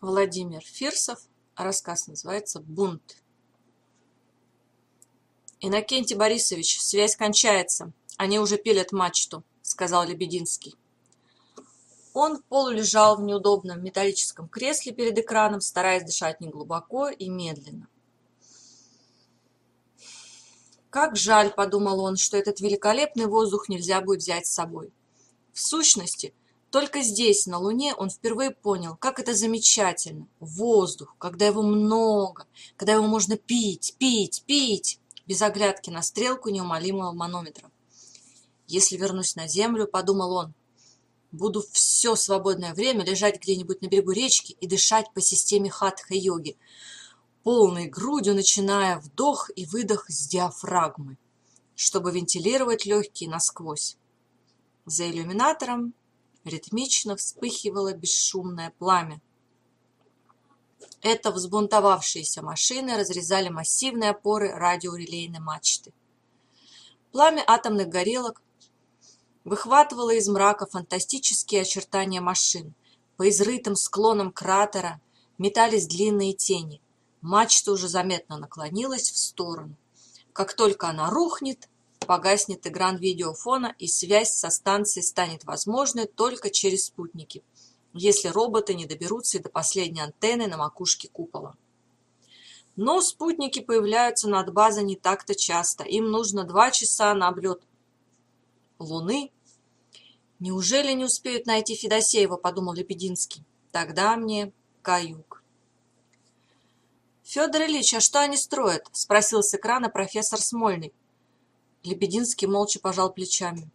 Владимир Фирсов. Рассказ называется «Бунт». «Иннокентий Борисович, связь кончается. Они уже пилят мачту», — сказал Лебединский. Он полулежал в неудобном металлическом кресле перед экраном, стараясь дышать неглубоко и медленно. «Как жаль», — подумал он, — «что этот великолепный воздух нельзя будет взять с собой. В сущности, только здесь, на Луне, он впервые понял, как это замечательно. Воздух, когда его много, когда его можно пить, пить, пить, без оглядки на стрелку неумолимого манометра. Если вернусь на Землю, подумал он, буду все свободное время лежать где-нибудь на берегу речки и дышать по системе хатха-йоги, полной грудью начиная вдох и выдох с диафрагмы, чтобы вентилировать легкие насквозь. За иллюминатором ритмично вспыхивало бесшумное пламя. Это взбунтовавшиеся машины разрезали массивные опоры радиорелейной мачты. Пламя атомных горелок выхватывало из мрака фантастические очертания машин. По изрытым склонам кратера метались длинные тени. Мачта уже заметно наклонилась в сторону. Как только она рухнет, погаснет экран видеофона и связь со станцией станет возможной только через спутники, если роботы не доберутся и до последней антенны на макушке купола. Но спутники появляются над базой не так-то часто. Им нужно два часа на облет Луны. Неужели не успеют найти Федосеева, подумал Лебединский. Тогда мне каюк. Федор Ильич, а что они строят? Спросил с экрана профессор Смольный. Лебединский молча пожал плечами.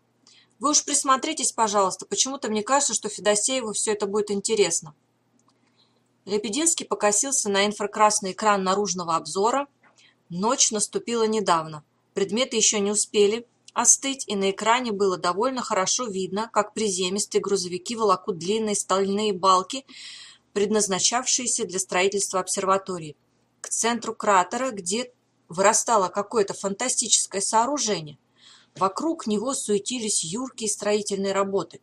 Вы уж присмотритесь, пожалуйста, почему-то мне кажется, что Федосееву все это будет интересно. Лебединский покосился на инфракрасный экран наружного обзора. Ночь наступила недавно. Предметы еще не успели остыть, и на экране было довольно хорошо видно, как приземистые грузовики волокут длинные стальные балки, предназначавшиеся для строительства обсерватории. К центру кратера, где вырастало какое-то фантастическое сооружение. Вокруг него суетились юркие строительные работы,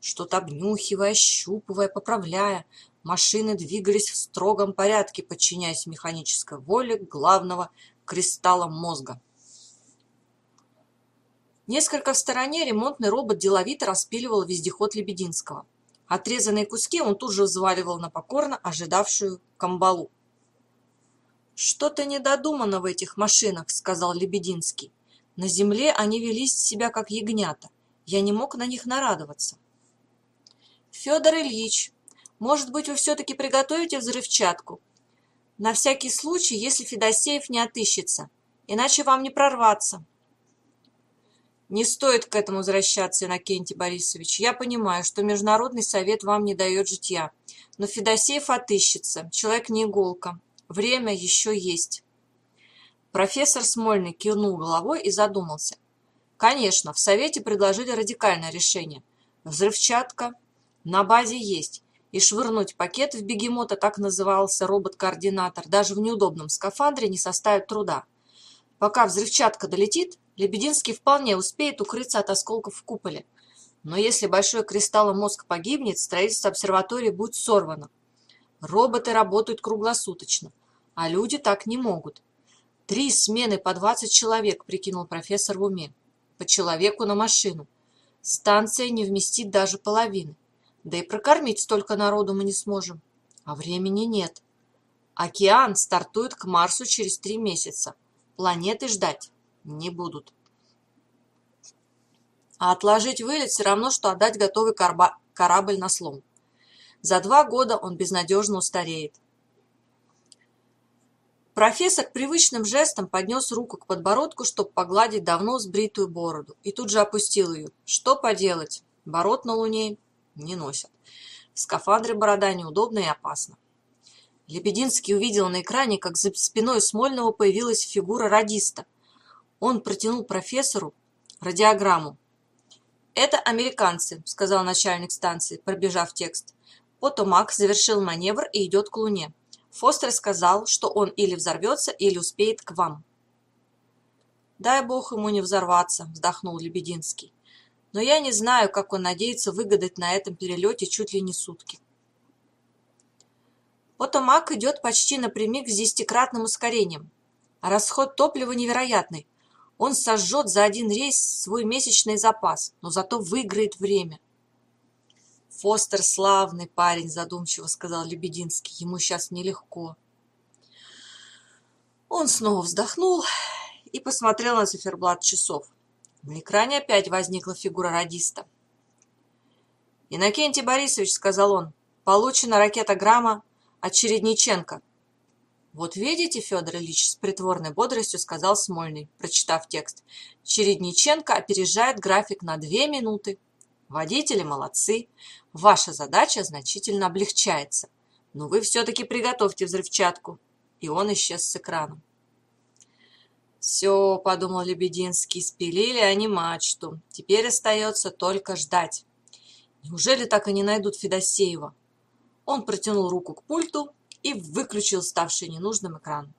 что-то обнюхивая, ощупывая, поправляя. Машины двигались в строгом порядке, подчиняясь механической воле главного кристалла мозга. Несколько в стороне ремонтный робот деловито распиливал вездеход Лебединского. Отрезанные куски он тут же взваливал на покорно ожидавшую камбалу. «Что-то недодумано в этих машинах», — сказал Лебединский. «На земле они вели себя как ягнята. Я не мог на них нарадоваться». «Федор Ильич, может быть, вы все-таки приготовите взрывчатку? На всякий случай, если Федосеев не отыщется, иначе вам не прорваться». Не стоит к этому возвращаться, Иннокентий Борисович. Я понимаю, что Международный совет вам не дает житья. Но Федосеев отыщется. Человек не иголка. Время еще есть. Профессор Смольный кивнул головой и задумался. Конечно, в Совете предложили радикальное решение. Взрывчатка на базе есть. И швырнуть пакет в бегемота, так назывался робот-координатор, даже в неудобном скафандре не составит труда. Пока взрывчатка долетит, Лебединский вполне успеет укрыться от осколков в куполе. Но если большой кристалломозг погибнет, строительство обсерватории будет сорвано. Роботы работают круглосуточно, а люди так не могут. Три смены по 20 человек, прикинул профессор в уме. По человеку на машину. Станция не вместит даже половины. Да и прокормить столько народу мы не сможем. А времени нет. Океан стартует к Марсу через три месяца. Планеты ждать не будут. А отложить вылет все равно, что отдать готовый корабль на слом. За два года он безнадежно устареет. Профессор привычным жестом поднес руку к подбородку, чтобы погладить давно сбритую бороду, и тут же опустил ее. Что поделать? Бород на Луне не носят. В скафандре борода неудобна и опасна. Лебединский увидел на экране, как за спиной Смольного появилась фигура радиста. Он протянул профессору радиограмму. «Это американцы», — сказал начальник станции, пробежав текст. Потомак завершил маневр и идет к Луне. Фостер сказал, что он или взорвется, или успеет к вам. «Дай бог ему не взорваться», — вздохнул Лебединский. «Но я не знаю, как он надеется выгадать на этом перелете чуть ли не сутки». Потомак идет почти напрямик с десятикратным ускорением. Расход топлива невероятный. Он сожжет за один рейс свой месячный запас, но зато выиграет время. Фостер славный парень, задумчиво сказал Лебединский. Ему сейчас нелегко. Он снова вздохнул и посмотрел на циферблат часов. На экране опять возникла фигура радиста. «Иннокентий Борисович», — сказал он, — «получена ракета-грамма от Чередниченко». «Вот видите, Федор Ильич», — с притворной бодростью сказал Смольный, прочитав текст. «Чередниченко опережает график на две минуты. Водители молодцы. Ваша задача значительно облегчается. Но вы все-таки приготовьте взрывчатку». И он исчез с экрана. «Все», — подумал Лебединский, — «спилили они мачту. Теперь остается только ждать». Неужели так и не найдут Федосеева? Он протянул руку к пульту и выключил ставший ненужным экран.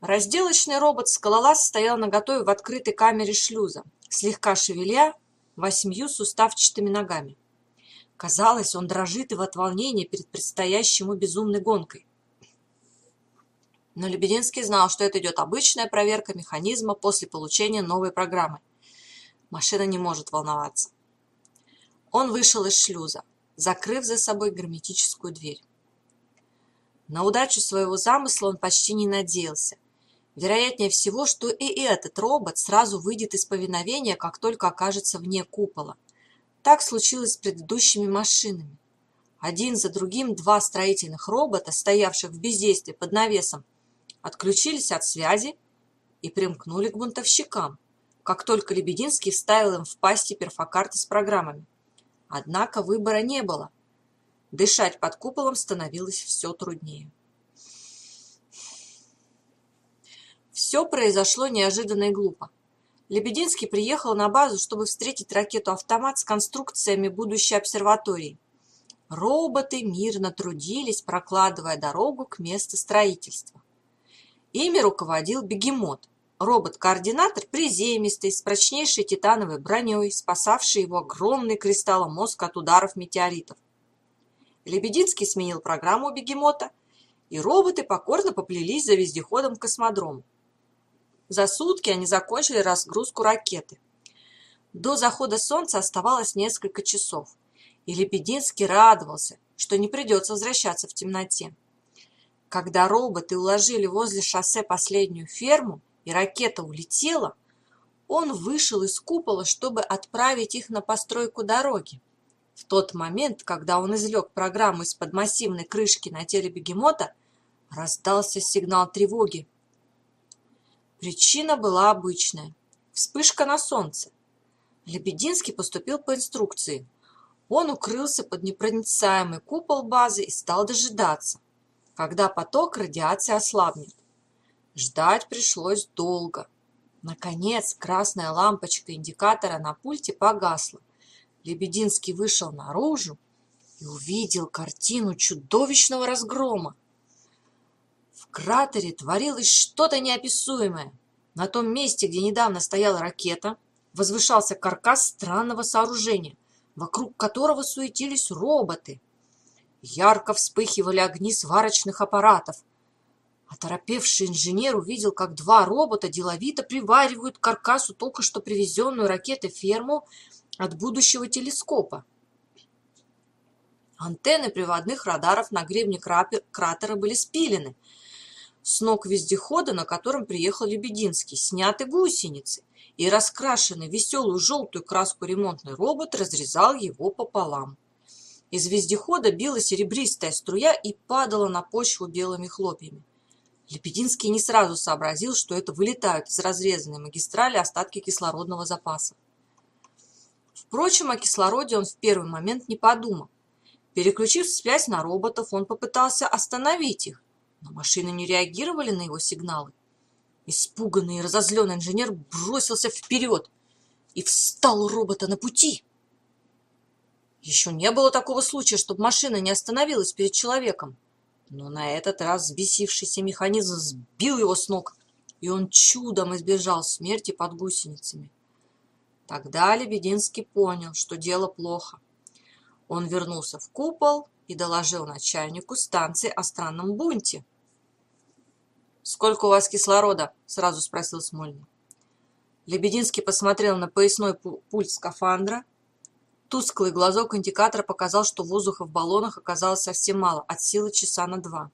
Разделочный робот-скалолаз стоял наготове в открытой камере шлюза, слегка шевеля восьмью суставчатыми ногами. Казалось, он дрожит и от волнения перед предстоящей безумной гонкой. Но Лебединский знал, что это идет обычная проверка механизма после получения новой программы – Машина не может волноваться. Он вышел из шлюза, закрыв за собой герметическую дверь. На удачу своего замысла он почти не надеялся. Вероятнее всего, что и этот робот сразу выйдет из повиновения, как только окажется вне купола. Так случилось с предыдущими машинами. Один за другим два строительных робота, стоявших в бездействии под навесом, отключились от связи и примкнули к бунтовщикам как только Лебединский вставил им в пасти перфокарты с программами. Однако выбора не было. Дышать под куполом становилось все труднее. Все произошло неожиданно и глупо. Лебединский приехал на базу, чтобы встретить ракету-автомат с конструкциями будущей обсерватории. Роботы мирно трудились, прокладывая дорогу к месту строительства. Ими руководил бегемот, Робот-координатор приземистый, с прочнейшей титановой броней, спасавший его огромный кристалломозг от ударов метеоритов. Лебединский сменил программу бегемота, и роботы покорно поплелись за вездеходом к космодрому. За сутки они закончили разгрузку ракеты. До захода солнца оставалось несколько часов, и Лебединский радовался, что не придется возвращаться в темноте. Когда роботы уложили возле шоссе последнюю ферму, и ракета улетела, он вышел из купола, чтобы отправить их на постройку дороги. В тот момент, когда он извлек программу из-под массивной крышки на теле бегемота, раздался сигнал тревоги. Причина была обычная – вспышка на солнце. Лебединский поступил по инструкции. Он укрылся под непроницаемый купол базы и стал дожидаться, когда поток радиации ослабнет. Ждать пришлось долго. Наконец красная лампочка индикатора на пульте погасла. Лебединский вышел наружу и увидел картину чудовищного разгрома. Кратере творилось что-то неописуемое. На том месте, где недавно стояла ракета, возвышался каркас странного сооружения, вокруг которого суетились роботы. Ярко вспыхивали огни сварочных аппаратов, Оторопевший инженер увидел, как два робота деловито приваривают к каркасу только что привезенную ракетой ферму от будущего телескопа. Антенны приводных радаров на гребне кратера были спилены. С ног вездехода, на котором приехал Лебединский, сняты гусеницы, и раскрашенный веселую желтую краску ремонтный робот разрезал его пополам. Из вездехода била серебристая струя и падала на почву белыми хлопьями. Лепединский не сразу сообразил, что это вылетают из разрезанной магистрали остатки кислородного запаса. Впрочем, о кислороде он в первый момент не подумал. Переключив связь на роботов, он попытался остановить их, но машины не реагировали на его сигналы. Испуганный и разозленный инженер бросился вперед и встал у робота на пути. Еще не было такого случая, чтобы машина не остановилась перед человеком. Но на этот раз взбесившийся механизм сбил его с ног, и он чудом избежал смерти под гусеницами. Тогда Лебединский понял, что дело плохо. Он вернулся в купол и доложил начальнику станции о странном бунте. «Сколько у вас кислорода?» – сразу спросил Смольный. Лебединский посмотрел на поясной пульт скафандра. Тусклый глазок индикатора показал, что воздуха в баллонах оказалось совсем мало, от силы часа на два.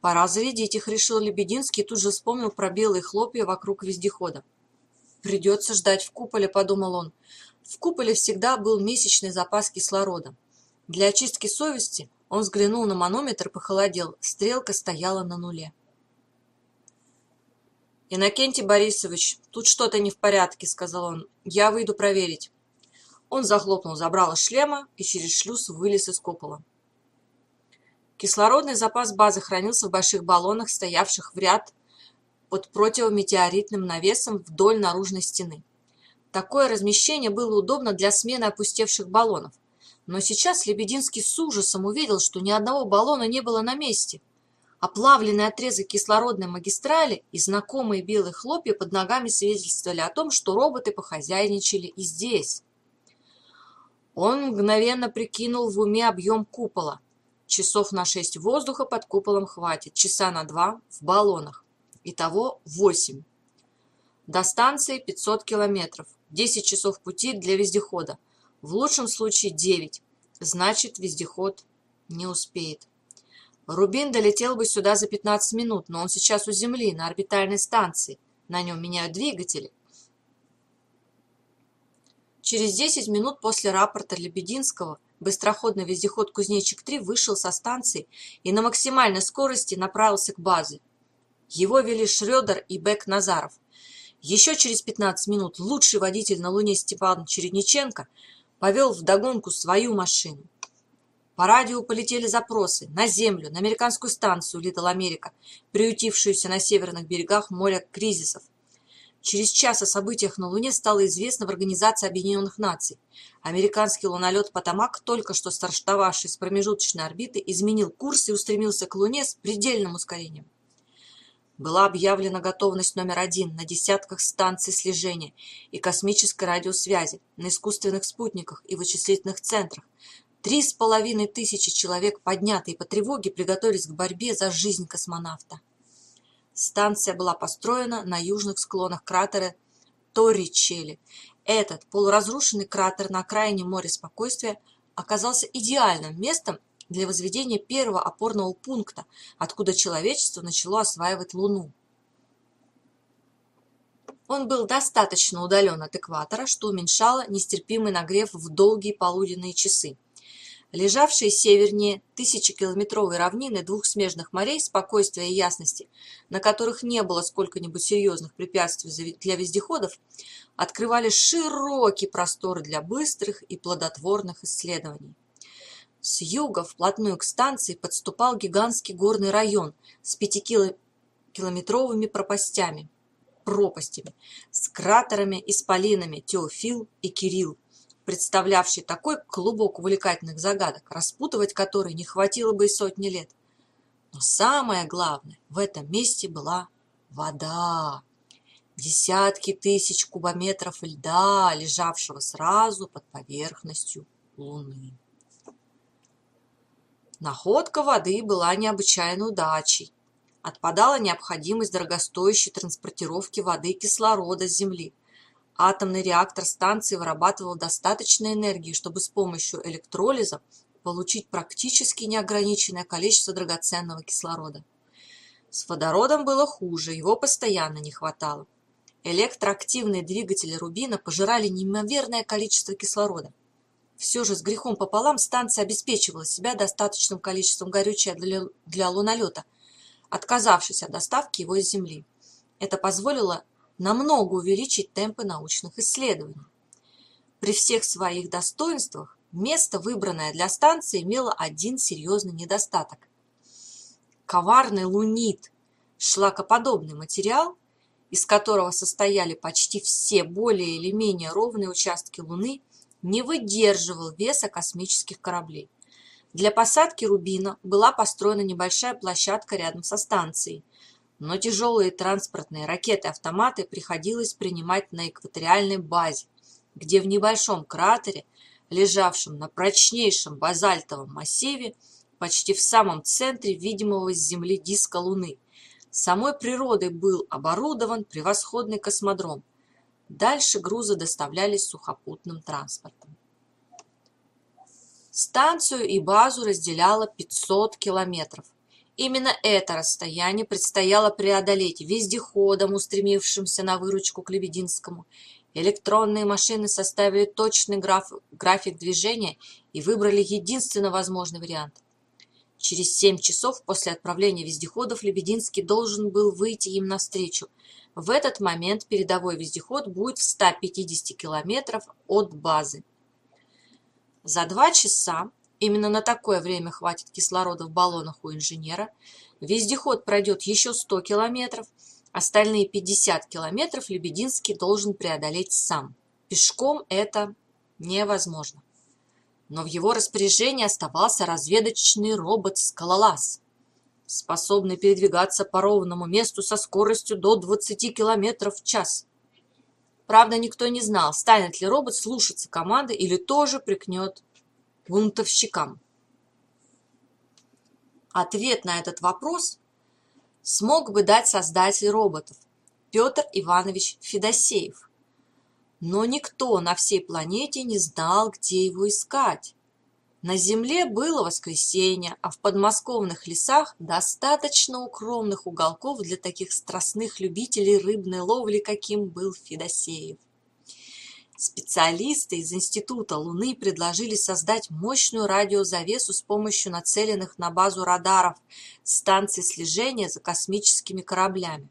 «Пора зарядить их», — решил Лебединский и тут же вспомнил про белые хлопья вокруг вездехода. «Придется ждать в куполе», — подумал он. В куполе всегда был месячный запас кислорода. Для очистки совести он взглянул на манометр похолодел. Стрелка стояла на нуле. «Иннокентий Борисович, тут что-то не в порядке», — сказал он. «Я выйду проверить». Он захлопнул забрало шлема и через шлюз вылез из купола. Кислородный запас базы хранился в больших баллонах, стоявших в ряд под противометеоритным навесом вдоль наружной стены. Такое размещение было удобно для смены опустевших баллонов. Но сейчас Лебединский с ужасом увидел, что ни одного баллона не было на месте – Оплавленный отрезок кислородной магистрали и знакомые белые хлопья под ногами свидетельствовали о том, что роботы похозяйничали и здесь. Он мгновенно прикинул в уме объем купола. Часов на шесть воздуха под куполом хватит, часа на два в баллонах. Итого восемь. До станции 500 километров, 10 часов пути для вездехода. В лучшем случае 9. Значит, вездеход не успеет. Рубин долетел бы сюда за 15 минут, но он сейчас у Земли, на орбитальной станции. На нем меняют двигатели. Через 10 минут после рапорта Лебединского быстроходный вездеход «Кузнечик-3» вышел со станции и на максимальной скорости направился к базе. Его вели Шрёдер и Бек Назаров. Еще через 15 минут лучший водитель на Луне Степан Чередниченко повел вдогонку свою машину. По радио полетели запросы на Землю, на американскую станцию Литл Америка, приютившуюся на северных берегах моря кризисов. Через час о событиях на Луне стало известно в Организации Объединенных Наций. Американский лунолет «Потамак», только что стартовавший с промежуточной орбиты, изменил курс и устремился к Луне с предельным ускорением. Была объявлена готовность номер один на десятках станций слежения и космической радиосвязи, на искусственных спутниках и вычислительных центрах, Три с половиной тысячи человек, поднятые по тревоге, приготовились к борьбе за жизнь космонавта. Станция была построена на южных склонах кратера Торричелли. Этот полуразрушенный кратер на окраине моря спокойствия оказался идеальным местом для возведения первого опорного пункта, откуда человечество начало осваивать Луну. Он был достаточно удален от экватора, что уменьшало нестерпимый нагрев в долгие полуденные часы. Лежавшие севернее тысячекилометровой равнины двух смежных морей спокойствия и ясности, на которых не было сколько-нибудь серьезных препятствий для вездеходов, открывали широкий простор для быстрых и плодотворных исследований. С юга вплотную к станции подступал гигантский горный район с пятикилометровыми пропастями, пропастями, с кратерами, исполинами Теофил и Кирилл, представлявший такой клубок увлекательных загадок, распутывать которые не хватило бы и сотни лет. Но самое главное, в этом месте была вода. Десятки тысяч кубометров льда, лежавшего сразу под поверхностью Луны. Находка воды была необычайной удачей. Отпадала необходимость дорогостоящей транспортировки воды и кислорода с Земли. Атомный реактор станции вырабатывал достаточно энергии, чтобы с помощью электролиза получить практически неограниченное количество драгоценного кислорода. С водородом было хуже, его постоянно не хватало. Электроактивные двигатели Рубина пожирали неимоверное количество кислорода. Все же с грехом пополам станция обеспечивала себя достаточным количеством горючего для, для лунолета, отказавшись от доставки его из Земли. Это позволило намного увеличить темпы научных исследований. При всех своих достоинствах место, выбранное для станции, имело один серьезный недостаток. Коварный лунит, шлакоподобный материал, из которого состояли почти все более или менее ровные участки Луны, не выдерживал веса космических кораблей. Для посадки Рубина была построена небольшая площадка рядом со станцией, но тяжелые транспортные ракеты-автоматы приходилось принимать на экваториальной базе, где в небольшом кратере лежавшем на прочнейшем базальтовом массиве, почти в самом центре видимого с Земли диска Луны. Самой природой был оборудован превосходный космодром. Дальше грузы доставлялись сухопутным транспортом. Станцию и базу разделяло 500 километров. Именно это расстояние предстояло преодолеть вездеходам, устремившимся на выручку к Лебединскому. Электронные машины составили точный граф, график движения и выбрали единственно возможный вариант. Через семь часов после отправления вездеходов Лебединский должен был выйти им навстречу. В этот момент передовой вездеход будет в 150 километров от базы. За два часа, именно на такое время хватит кислорода в баллонах у инженера, вездеход пройдет еще 100 километров, остальные 50 километров Лебединский должен преодолеть сам. Пешком это невозможно но в его распоряжении оставался разведочный робот-скалолаз, способный передвигаться по ровному месту со скоростью до 20 км в час. Правда, никто не знал, станет ли робот слушаться команды или тоже прикнет бунтовщикам. Ответ на этот вопрос смог бы дать создатель роботов Петр Иванович Федосеев – но никто на всей планете не знал, где его искать. На Земле было воскресенье, а в подмосковных лесах достаточно укромных уголков для таких страстных любителей рыбной ловли, каким был Федосеев. Специалисты из Института Луны предложили создать мощную радиозавесу с помощью нацеленных на базу радаров станций слежения за космическими кораблями.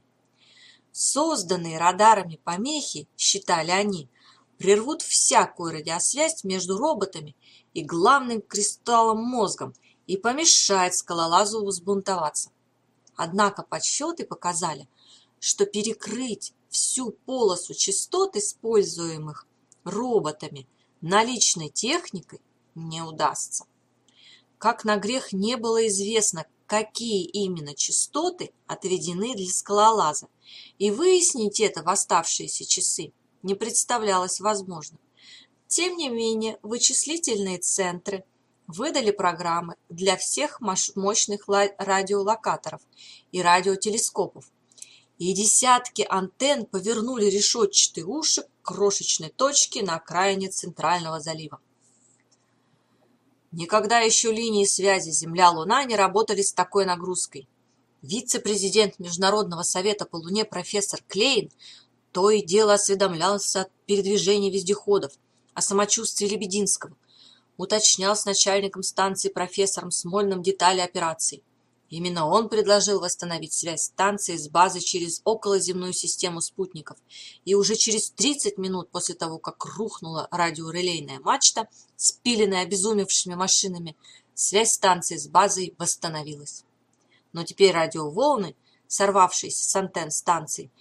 Созданные радарами помехи, считали они, прервут всякую радиосвязь между роботами и главным кристаллом мозгом и помешает скалолазу взбунтоваться. Однако подсчеты показали, что перекрыть всю полосу частот, используемых роботами, наличной техникой не удастся. Как на грех не было известно, какие именно частоты отведены для скалолаза, и выяснить это в оставшиеся часы не представлялось возможным. Тем не менее, вычислительные центры выдали программы для всех мощных радиолокаторов и радиотелескопов, и десятки антенн повернули решетчатые уши к крошечной точке на окраине Центрального залива. Никогда еще линии связи Земля-Луна не работали с такой нагрузкой. Вице-президент Международного совета по Луне профессор Клейн то и дело осведомлялся о передвижении вездеходов, о самочувствии Лебединского, уточнял с начальником станции профессором Смольным детали операции. Именно он предложил восстановить связь станции с базой через околоземную систему спутников, и уже через 30 минут после того, как рухнула радиорелейная мачта, спиленная обезумевшими машинами, связь станции с базой восстановилась. Но теперь радиоволны, сорвавшиеся с антенн станции,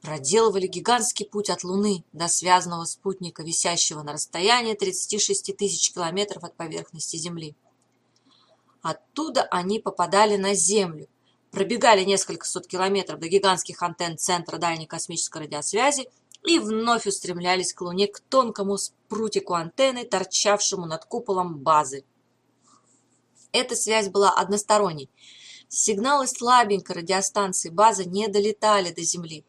проделывали гигантский путь от Луны до связанного спутника, висящего на расстоянии 36 тысяч километров от поверхности Земли. Оттуда они попадали на Землю, пробегали несколько сот километров до гигантских антенн Центра дальней космической радиосвязи и вновь устремлялись к Луне к тонкому спрутику антенны, торчавшему над куполом базы. Эта связь была односторонней. Сигналы слабенькой радиостанции базы не долетали до Земли,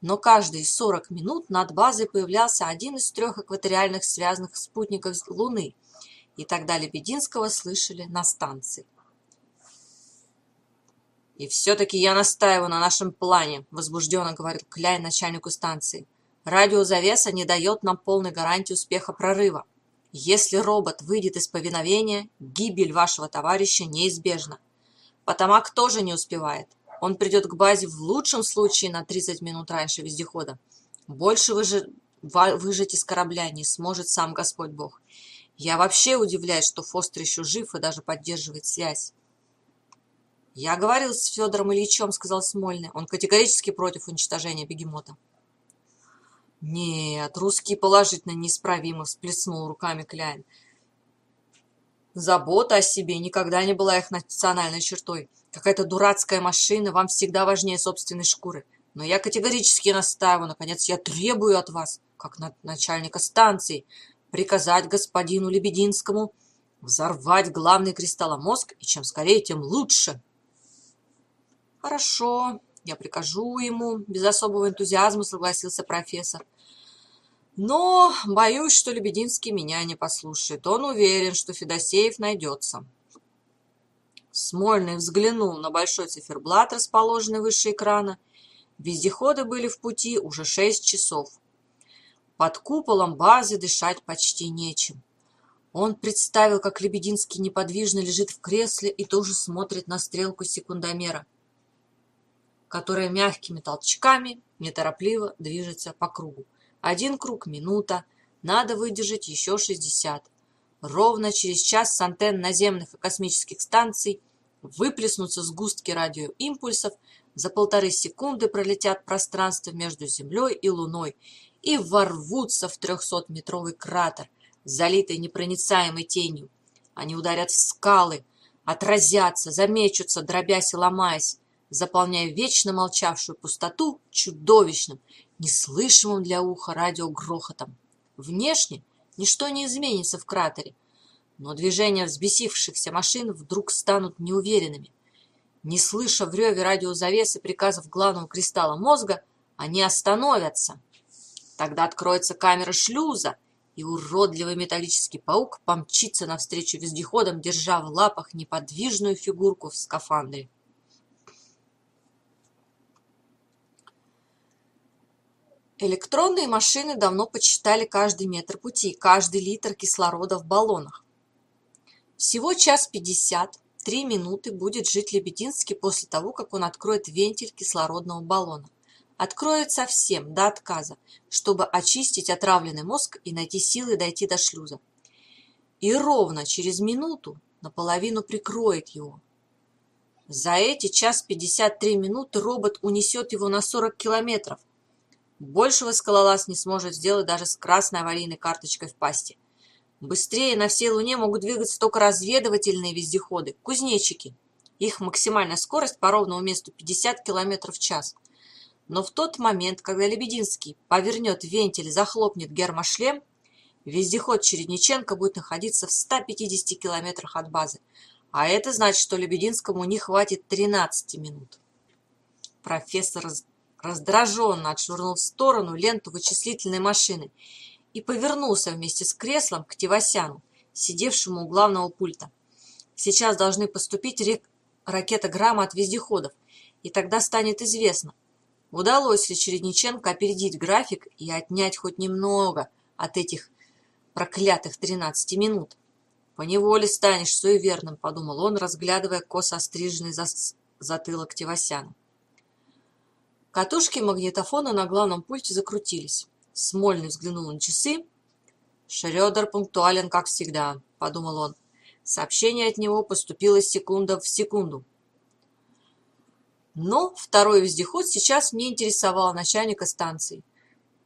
но каждые 40 минут над базой появлялся один из трех экваториальных связанных спутников Луны – и тогда Лебединского слышали на станции. «И все-таки я настаиваю на нашем плане», – возбужденно говорил Кляйн начальнику станции. «Радиозавеса не дает нам полной гарантии успеха прорыва. Если робот выйдет из повиновения, гибель вашего товарища неизбежна. Потомак тоже не успевает. Он придет к базе в лучшем случае на 30 минут раньше вездехода. Больше выжить, выжить из корабля не сможет сам Господь Бог. Я вообще удивляюсь, что Фостер еще жив и даже поддерживает связь. «Я говорил с Федором Ильичем», — сказал Смольный. «Он категорически против уничтожения бегемота». «Нет, русские положительно неисправимы», — всплеснул руками Кляйн. «Забота о себе никогда не была их национальной чертой. Какая-то дурацкая машина вам всегда важнее собственной шкуры. Но я категорически настаиваю, наконец, я требую от вас, как начальника станции, приказать господину Лебединскому взорвать главный кристалломозг, и чем скорее, тем лучше. Хорошо, я прикажу ему, без особого энтузиазма согласился профессор. Но боюсь, что Лебединский меня не послушает. Он уверен, что Федосеев найдется. Смольный взглянул на большой циферблат, расположенный выше экрана. Вездеходы были в пути уже шесть часов. Под куполом базы дышать почти нечем. Он представил, как Лебединский неподвижно лежит в кресле и тоже смотрит на стрелку секундомера, которая мягкими толчками неторопливо движется по кругу. Один круг – минута, надо выдержать еще 60. Ровно через час с антенн наземных и космических станций выплеснутся сгустки радиоимпульсов, за полторы секунды пролетят пространство между Землей и Луной и ворвутся в 300-метровый кратер, залитый непроницаемой тенью. Они ударят в скалы, отразятся, замечутся, дробясь и ломаясь, заполняя вечно молчавшую пустоту чудовищным, неслышимым для уха радиогрохотом. Внешне ничто не изменится в кратере, но движения взбесившихся машин вдруг станут неуверенными. Не слыша в реве радиозавесы приказов главного кристалла мозга, они остановятся. Тогда откроется камера шлюза, и уродливый металлический паук помчится навстречу вездеходам, держа в лапах неподвижную фигурку в скафандре. Электронные машины давно подсчитали каждый метр пути, каждый литр кислорода в баллонах. Всего час пятьдесят, три минуты будет жить Лебединский после того, как он откроет вентиль кислородного баллона. Откроет совсем, до отказа, чтобы очистить отравленный мозг и найти силы дойти до шлюза. И ровно через минуту наполовину прикроет его. За эти час пятьдесят три минуты робот унесет его на 40 километров, Большего скалолаз не сможет сделать даже с красной аварийной карточкой в пасти. Быстрее на всей Луне могут двигаться только разведывательные вездеходы, кузнечики. Их максимальная скорость по ровному месту 50 км в час. Но в тот момент, когда Лебединский повернет вентиль захлопнет гермошлем, вездеход Чередниченко будет находиться в 150 километрах от базы. А это значит, что Лебединскому не хватит 13 минут. Профессор раздраженно отшвырнул в сторону ленту вычислительной машины и повернулся вместе с креслом к Тивасяну, сидевшему у главного пульта. Сейчас должны поступить рек... ракетограммы от вездеходов, и тогда станет известно, удалось ли Чередниченко опередить график и отнять хоть немного от этих проклятых 13 минут. «Поневоле станешь суеверным», — подумал он, разглядывая косо остриженный за... затылок Тивасяна. Катушки магнитофона на главном пульте закрутились. Смольный взглянул на часы. «Шрёдер пунктуален, как всегда», — подумал он. Сообщение от него поступило секунда в секунду. Но второй вездеход сейчас не интересовал начальника станции.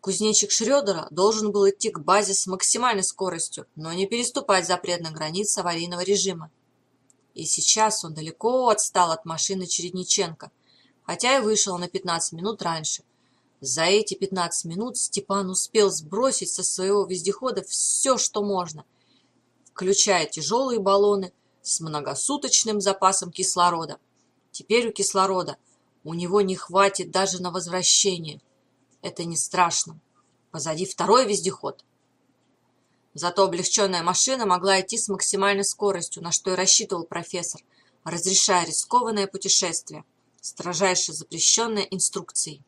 Кузнечик Шрёдера должен был идти к базе с максимальной скоростью, но не переступать запретных границ аварийного режима. И сейчас он далеко отстал от машины Чередниченко — хотя и вышел на 15 минут раньше. За эти 15 минут Степан успел сбросить со своего вездехода все, что можно, включая тяжелые баллоны с многосуточным запасом кислорода. Теперь у кислорода у него не хватит даже на возвращение. Это не страшно. Позади второй вездеход. Зато облегченная машина могла идти с максимальной скоростью, на что и рассчитывал профессор, разрешая рискованное путешествие строжайше запрещенной инструкцией.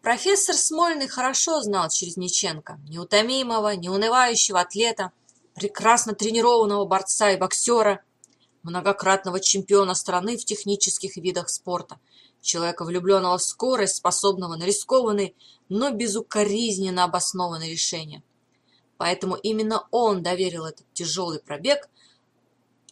Профессор Смольный хорошо знал Черезниченко, неутомимого, неунывающего атлета, прекрасно тренированного борца и боксера, многократного чемпиона страны в технических видах спорта, человека, влюбленного в скорость, способного на рискованные, но безукоризненно обоснованные решения. Поэтому именно он доверил этот тяжелый пробег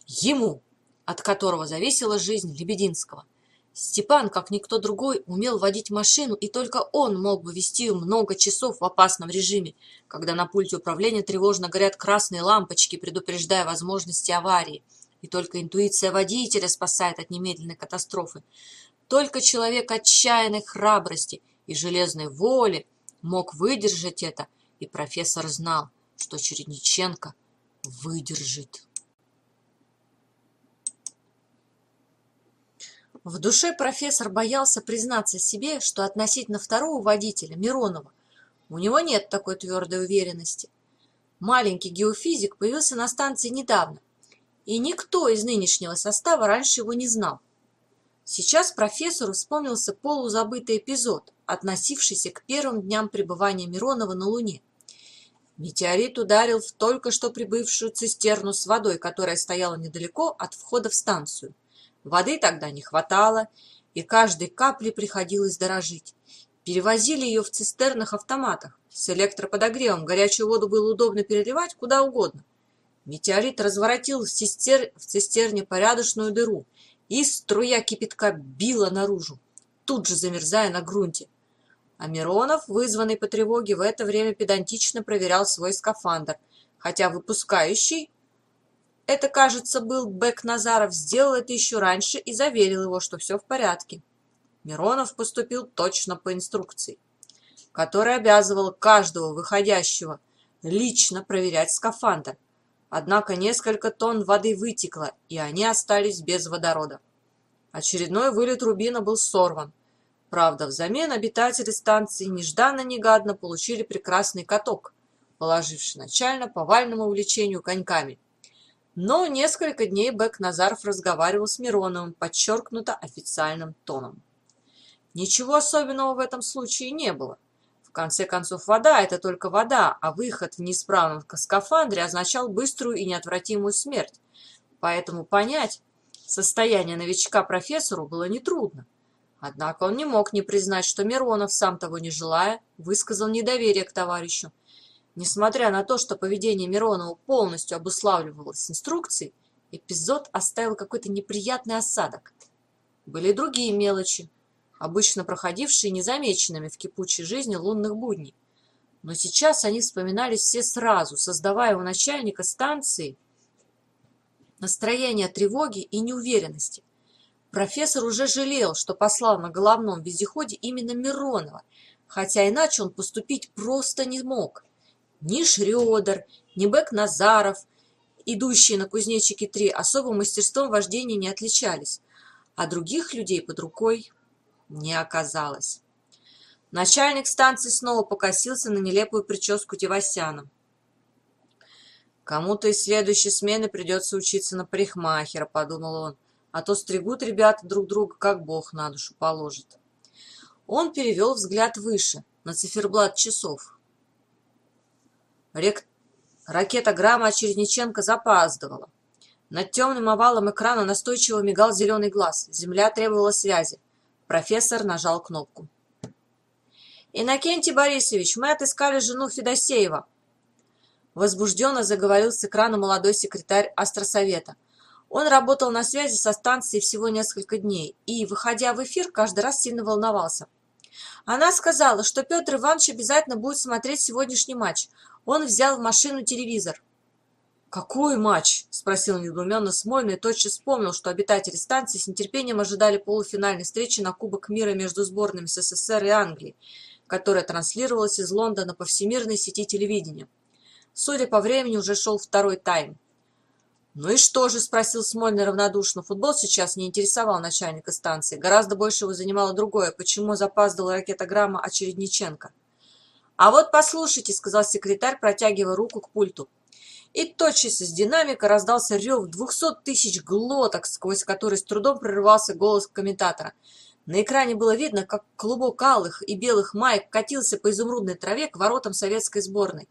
ему, от которого зависела жизнь Лебединского. Степан, как никто другой, умел водить машину, и только он мог бы вести ее много часов в опасном режиме, когда на пульте управления тревожно горят красные лампочки, предупреждая возможности аварии. И только интуиция водителя спасает от немедленной катастрофы. Только человек отчаянной храбрости и железной воли мог выдержать это И профессор знал, что Чередниченко выдержит. В душе профессор боялся признаться себе, что относительно второго водителя, Миронова, у него нет такой твердой уверенности. Маленький геофизик появился на станции недавно, и никто из нынешнего состава раньше его не знал. Сейчас профессору вспомнился полузабытый эпизод, относившийся к первым дням пребывания Миронова на Луне. Метеорит ударил в только что прибывшую цистерну с водой, которая стояла недалеко от входа в станцию. Воды тогда не хватало, и каждой капле приходилось дорожить. Перевозили ее в цистернах-автоматах. С электроподогревом горячую воду было удобно переливать куда угодно. Метеорит разворотил в, цистер... в цистерне порядочную дыру, и струя кипятка била наружу, тут же замерзая на грунте. А Миронов, вызванный по тревоге, в это время педантично проверял свой скафандр, хотя выпускающий, это, кажется, был Бек Назаров, сделал это еще раньше и заверил его, что все в порядке. Миронов поступил точно по инструкции, которая обязывала каждого выходящего лично проверять скафандр. Однако несколько тонн воды вытекло, и они остались без водорода. Очередной вылет Рубина был сорван. Правда, взамен обитатели станции нежданно-негадно получили прекрасный каток, положивший начально повальному увлечению коньками. Но несколько дней Бек Назаров разговаривал с Мироновым подчеркнуто официальным тоном. Ничего особенного в этом случае не было. Конце концов, вода – это только вода, а выход в неисправном скафандре означал быструю и неотвратимую смерть. Поэтому понять состояние новичка профессору было нетрудно. Однако он не мог не признать, что Миронов, сам того не желая, высказал недоверие к товарищу. Несмотря на то, что поведение Миронова полностью обуславливалось инструкцией, эпизод оставил какой-то неприятный осадок. Были другие мелочи, обычно проходившие незамеченными в кипучей жизни лунных будней. Но сейчас они вспоминались все сразу, создавая у начальника станции настроение тревоги и неуверенности. Профессор уже жалел, что послал на головном вездеходе именно Миронова, хотя иначе он поступить просто не мог. Ни Шрёдер, ни Бек Назаров, идущие на Кузнечике-3, особым мастерством вождения не отличались, а других людей под рукой не оказалось. Начальник станции снова покосился на нелепую прическу Тевасяна. «Кому-то из следующей смены придется учиться на парикмахера», — подумал он, «а то стригут ребята друг друга, как бог на душу положит». Он перевел взгляд выше, на циферблат часов. Рек... Ракета Грамма Черниченко запаздывала. Над темным овалом экрана настойчиво мигал зеленый глаз. Земля требовала связи. Профессор нажал кнопку. «Иннокентий Борисович, мы отыскали жену Федосеева!» Возбужденно заговорил с экрана молодой секретарь Астросовета. Он работал на связи со станцией всего несколько дней и, выходя в эфир, каждый раз сильно волновался. Она сказала, что Петр Иванович обязательно будет смотреть сегодняшний матч. Он взял в машину телевизор. «Какой матч?» – спросил недоуменно Смольный и тотчас вспомнил, что обитатели станции с нетерпением ожидали полуфинальной встречи на Кубок мира между сборными СССР и Англии, которая транслировалась из Лондона по всемирной сети телевидения. Судя по времени, уже шел второй тайм. «Ну и что же?» – спросил Смольный равнодушно. Футбол сейчас не интересовал начальника станции. Гораздо больше его занимало другое. Почему запаздала ракетограмма Очередниченко? «А вот послушайте», – сказал секретарь, протягивая руку к пульту и тотчас из динамика раздался рев двухсот тысяч глоток, сквозь который с трудом прорывался голос комментатора. На экране было видно, как клубок алых и белых маек катился по изумрудной траве к воротам советской сборной.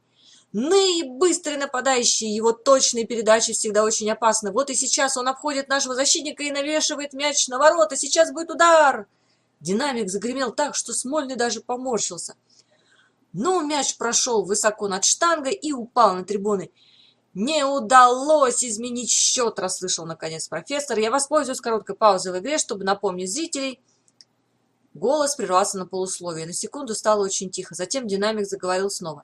Наибыстрый нападающий, его точные передачи всегда очень опасны. Вот и сейчас он обходит нашего защитника и навешивает мяч на ворота. Сейчас будет удар! Динамик загремел так, что Смольный даже поморщился. Но мяч прошел высоко над штангой и упал на трибуны. «Не удалось изменить счет!» – расслышал наконец профессор. «Я воспользуюсь короткой паузой в игре, чтобы напомнить зрителей...» Голос прервался на полусловие. На секунду стало очень тихо. Затем динамик заговорил снова.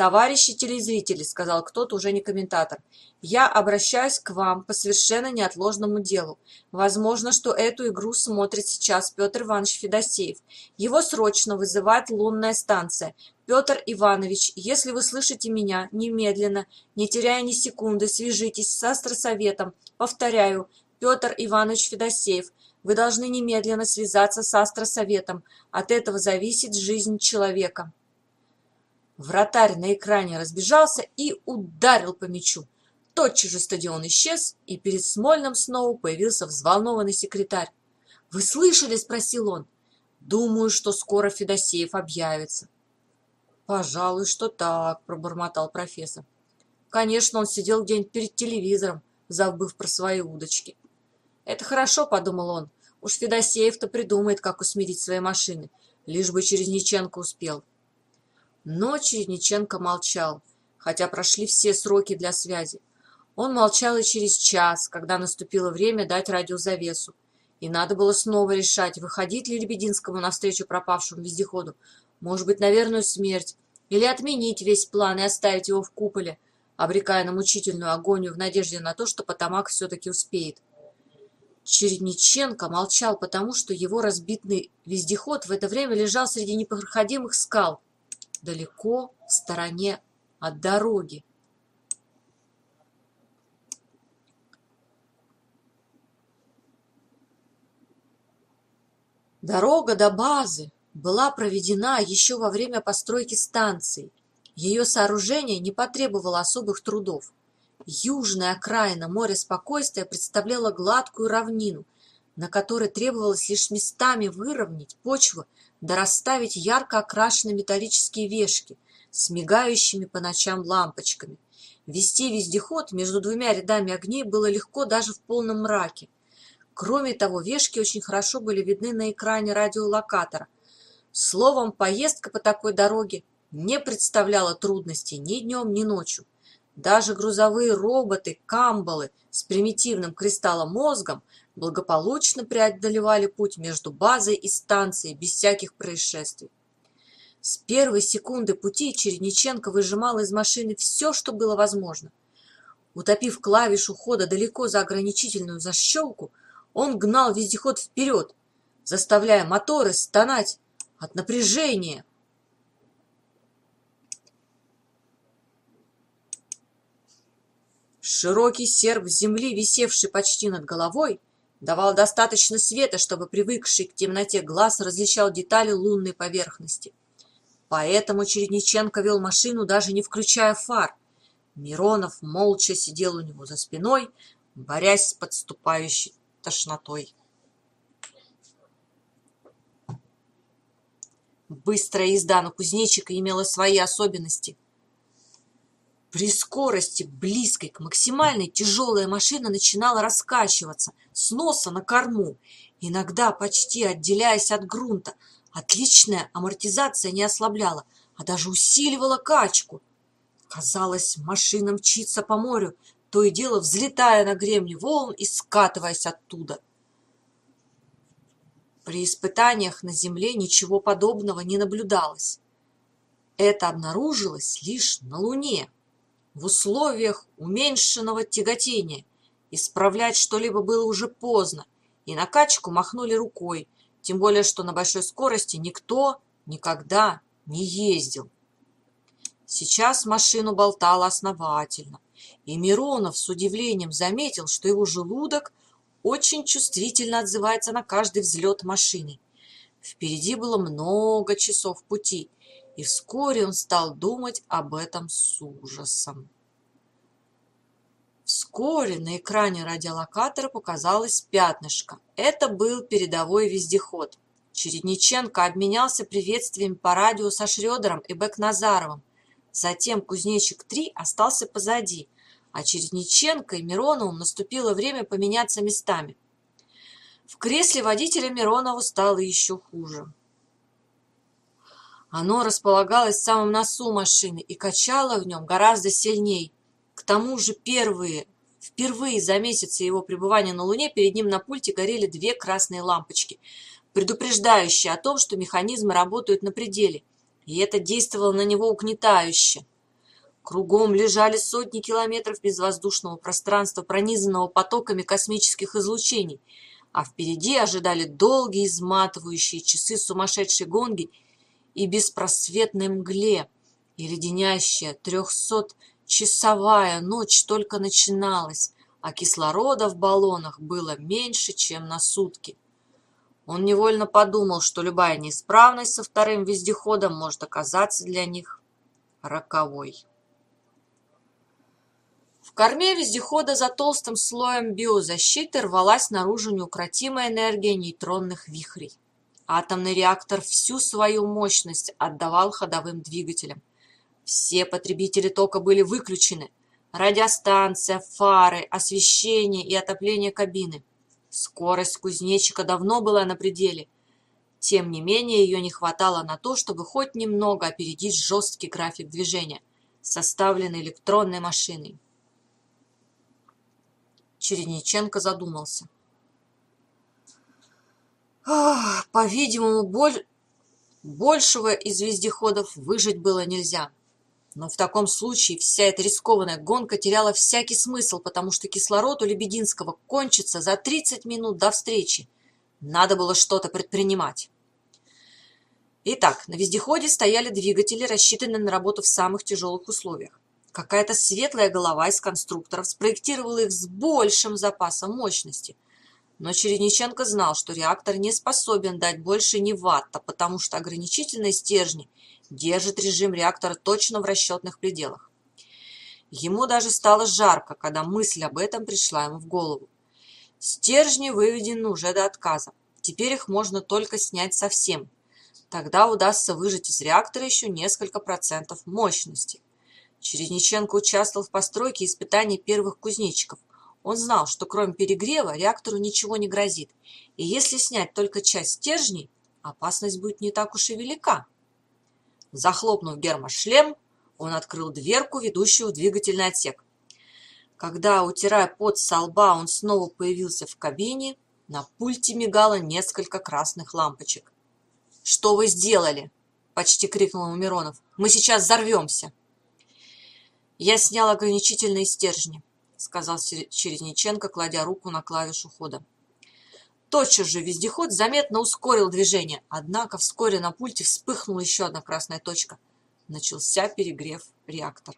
«Товарищи телезрители», — сказал кто-то, уже не комментатор, — «я обращаюсь к вам по совершенно неотложному делу. Возможно, что эту игру смотрит сейчас Петр Иванович Федосеев. Его срочно вызывает лунная станция. Петр Иванович, если вы слышите меня, немедленно, не теряя ни секунды, свяжитесь с Астросоветом. Повторяю, Петр Иванович Федосеев, вы должны немедленно связаться с Астросоветом. От этого зависит жизнь человека». Вратарь на экране разбежался и ударил по мячу. Тотчас же стадион исчез, и перед Смольным снова появился взволнованный секретарь. «Вы слышали?» – спросил он. «Думаю, что скоро Федосеев объявится». «Пожалуй, что так», – пробормотал профессор. Конечно, он сидел где-нибудь перед телевизором, забыв про свои удочки. «Это хорошо», – подумал он. «Уж Федосеев-то придумает, как усмирить свои машины, лишь бы через Ниченко успел». Но Чередниченко молчал, хотя прошли все сроки для связи. Он молчал и через час, когда наступило время дать радиозавесу. И надо было снова решать, выходить ли Лебединскому навстречу пропавшему вездеходу, может быть, на верную смерть, или отменить весь план и оставить его в куполе, обрекая на мучительную агонию в надежде на то, что Потамак все-таки успеет. Чередниченко молчал, потому что его разбитный вездеход в это время лежал среди непроходимых скал, далеко в стороне от дороги. Дорога до базы была проведена еще во время постройки станции. Ее сооружение не потребовало особых трудов. Южная окраина моря спокойствия представляла гладкую равнину, на которой требовалось лишь местами выровнять почву да расставить ярко окрашенные металлические вешки с мигающими по ночам лампочками. Вести вездеход между двумя рядами огней было легко даже в полном мраке. Кроме того, вешки очень хорошо были видны на экране радиолокатора. Словом, поездка по такой дороге не представляла трудностей ни днем, ни ночью. Даже грузовые роботы, камбалы с примитивным кристалломозгом благополучно преодолевали путь между базой и станцией без всяких происшествий. С первой секунды пути Черниченко выжимал из машины все, что было возможно. Утопив клавишу хода далеко за ограничительную защелку, он гнал вездеход вперед, заставляя моторы стонать от напряжения. Широкий серп земли, висевший почти над головой, давал достаточно света, чтобы привыкший к темноте глаз различал детали лунной поверхности. Поэтому Чередниченко вел машину, даже не включая фар. Миронов молча сидел у него за спиной, борясь с подступающей тошнотой. Быстрая езда на кузнечика имела свои особенности – при скорости, близкой к максимальной, тяжелая машина начинала раскачиваться с носа на корму, иногда почти отделяясь от грунта. Отличная амортизация не ослабляла, а даже усиливала качку. Казалось, машина мчится по морю, то и дело взлетая на гребне волн и скатываясь оттуда. При испытаниях на Земле ничего подобного не наблюдалось. Это обнаружилось лишь на Луне в условиях уменьшенного тяготения. Исправлять что-либо было уже поздно, и на качку махнули рукой, тем более, что на большой скорости никто никогда не ездил. Сейчас машину болтало основательно, и Миронов с удивлением заметил, что его желудок очень чувствительно отзывается на каждый взлет машины. Впереди было много часов пути, и вскоре он стал думать об этом с ужасом. Вскоре на экране радиолокатора показалось пятнышко. Это был передовой вездеход. Чередниченко обменялся приветствием по радио со Шрёдером и Бекназаровым. Затем Кузнечик-3 остался позади, а Чередниченко и Миронову наступило время поменяться местами. В кресле водителя Миронову стало еще хуже. Оно располагалось в самом носу машины и качало в нем гораздо сильней. К тому же первые, впервые за месяцы его пребывания на Луне перед ним на пульте горели две красные лампочки, предупреждающие о том, что механизмы работают на пределе, и это действовало на него угнетающе. Кругом лежали сотни километров безвоздушного пространства, пронизанного потоками космических излучений, а впереди ожидали долгие изматывающие часы сумасшедшей гонги и беспросветной мгле, и леденящая трехсотчасовая ночь только начиналась, а кислорода в баллонах было меньше, чем на сутки. Он невольно подумал, что любая неисправность со вторым вездеходом может оказаться для них роковой. В корме вездехода за толстым слоем биозащиты рвалась наружу неукротимая энергия нейтронных вихрей. Атомный реактор всю свою мощность отдавал ходовым двигателям. Все потребители тока были выключены. Радиостанция, фары, освещение и отопление кабины. Скорость кузнечика давно была на пределе. Тем не менее, ее не хватало на то, чтобы хоть немного опередить жесткий график движения, составленный электронной машиной. Чередниченко задумался. По-видимому, боль... большего из вездеходов выжить было нельзя. Но в таком случае вся эта рискованная гонка теряла всякий смысл, потому что кислород у Лебединского кончится за 30 минут до встречи. Надо было что-то предпринимать. Итак, на вездеходе стояли двигатели, рассчитанные на работу в самых тяжелых условиях. Какая-то светлая голова из конструкторов спроектировала их с большим запасом мощности. Но Чередниченко знал, что реактор не способен дать больше ни ватта, потому что ограничительные стержни – держит режим реактора точно в расчетных пределах. Ему даже стало жарко, когда мысль об этом пришла ему в голову. Стержни выведены уже до отказа. Теперь их можно только снять совсем. Тогда удастся выжать из реактора еще несколько процентов мощности. Черезниченко участвовал в постройке испытаний первых кузнечиков. Он знал, что кроме перегрева реактору ничего не грозит. И если снять только часть стержней, опасность будет не так уж и велика. Захлопнув гермошлем, он открыл дверку, ведущую в двигательный отсек. Когда, утирая пот со лба, он снова появился в кабине, на пульте мигало несколько красных лампочек. «Что вы сделали?» – почти крикнул ему Миронов. «Мы сейчас взорвемся!» «Я снял ограничительные стержни», – сказал Черезниченко, кладя руку на клавишу хода. Тотчас же вездеход заметно ускорил движение, однако вскоре на пульте вспыхнула еще одна красная точка. Начался перегрев реактора.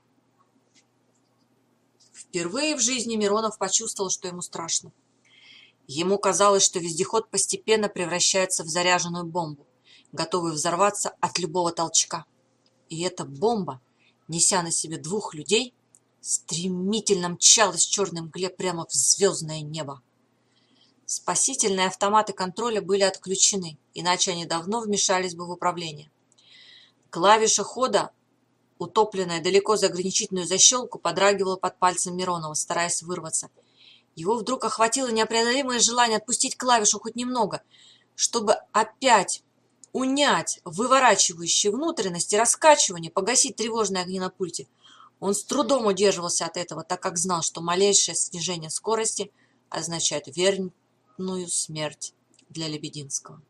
Впервые в жизни Миронов почувствовал, что ему страшно. Ему казалось, что вездеход постепенно превращается в заряженную бомбу, готовую взорваться от любого толчка. И эта бомба, неся на себе двух людей, стремительно мчалась в черной мгле прямо в звездное небо. Спасительные автоматы контроля были отключены, иначе они давно вмешались бы в управление. Клавиша хода, утопленная далеко за ограничительную защелку, подрагивала под пальцем Миронова, стараясь вырваться. Его вдруг охватило непреодолимое желание отпустить клавишу хоть немного, чтобы опять унять выворачивающие внутренности раскачивание, погасить тревожные огни на пульте. Он с трудом удерживался от этого, так как знал, что малейшее снижение скорости означает смертную смерть для Лебединского.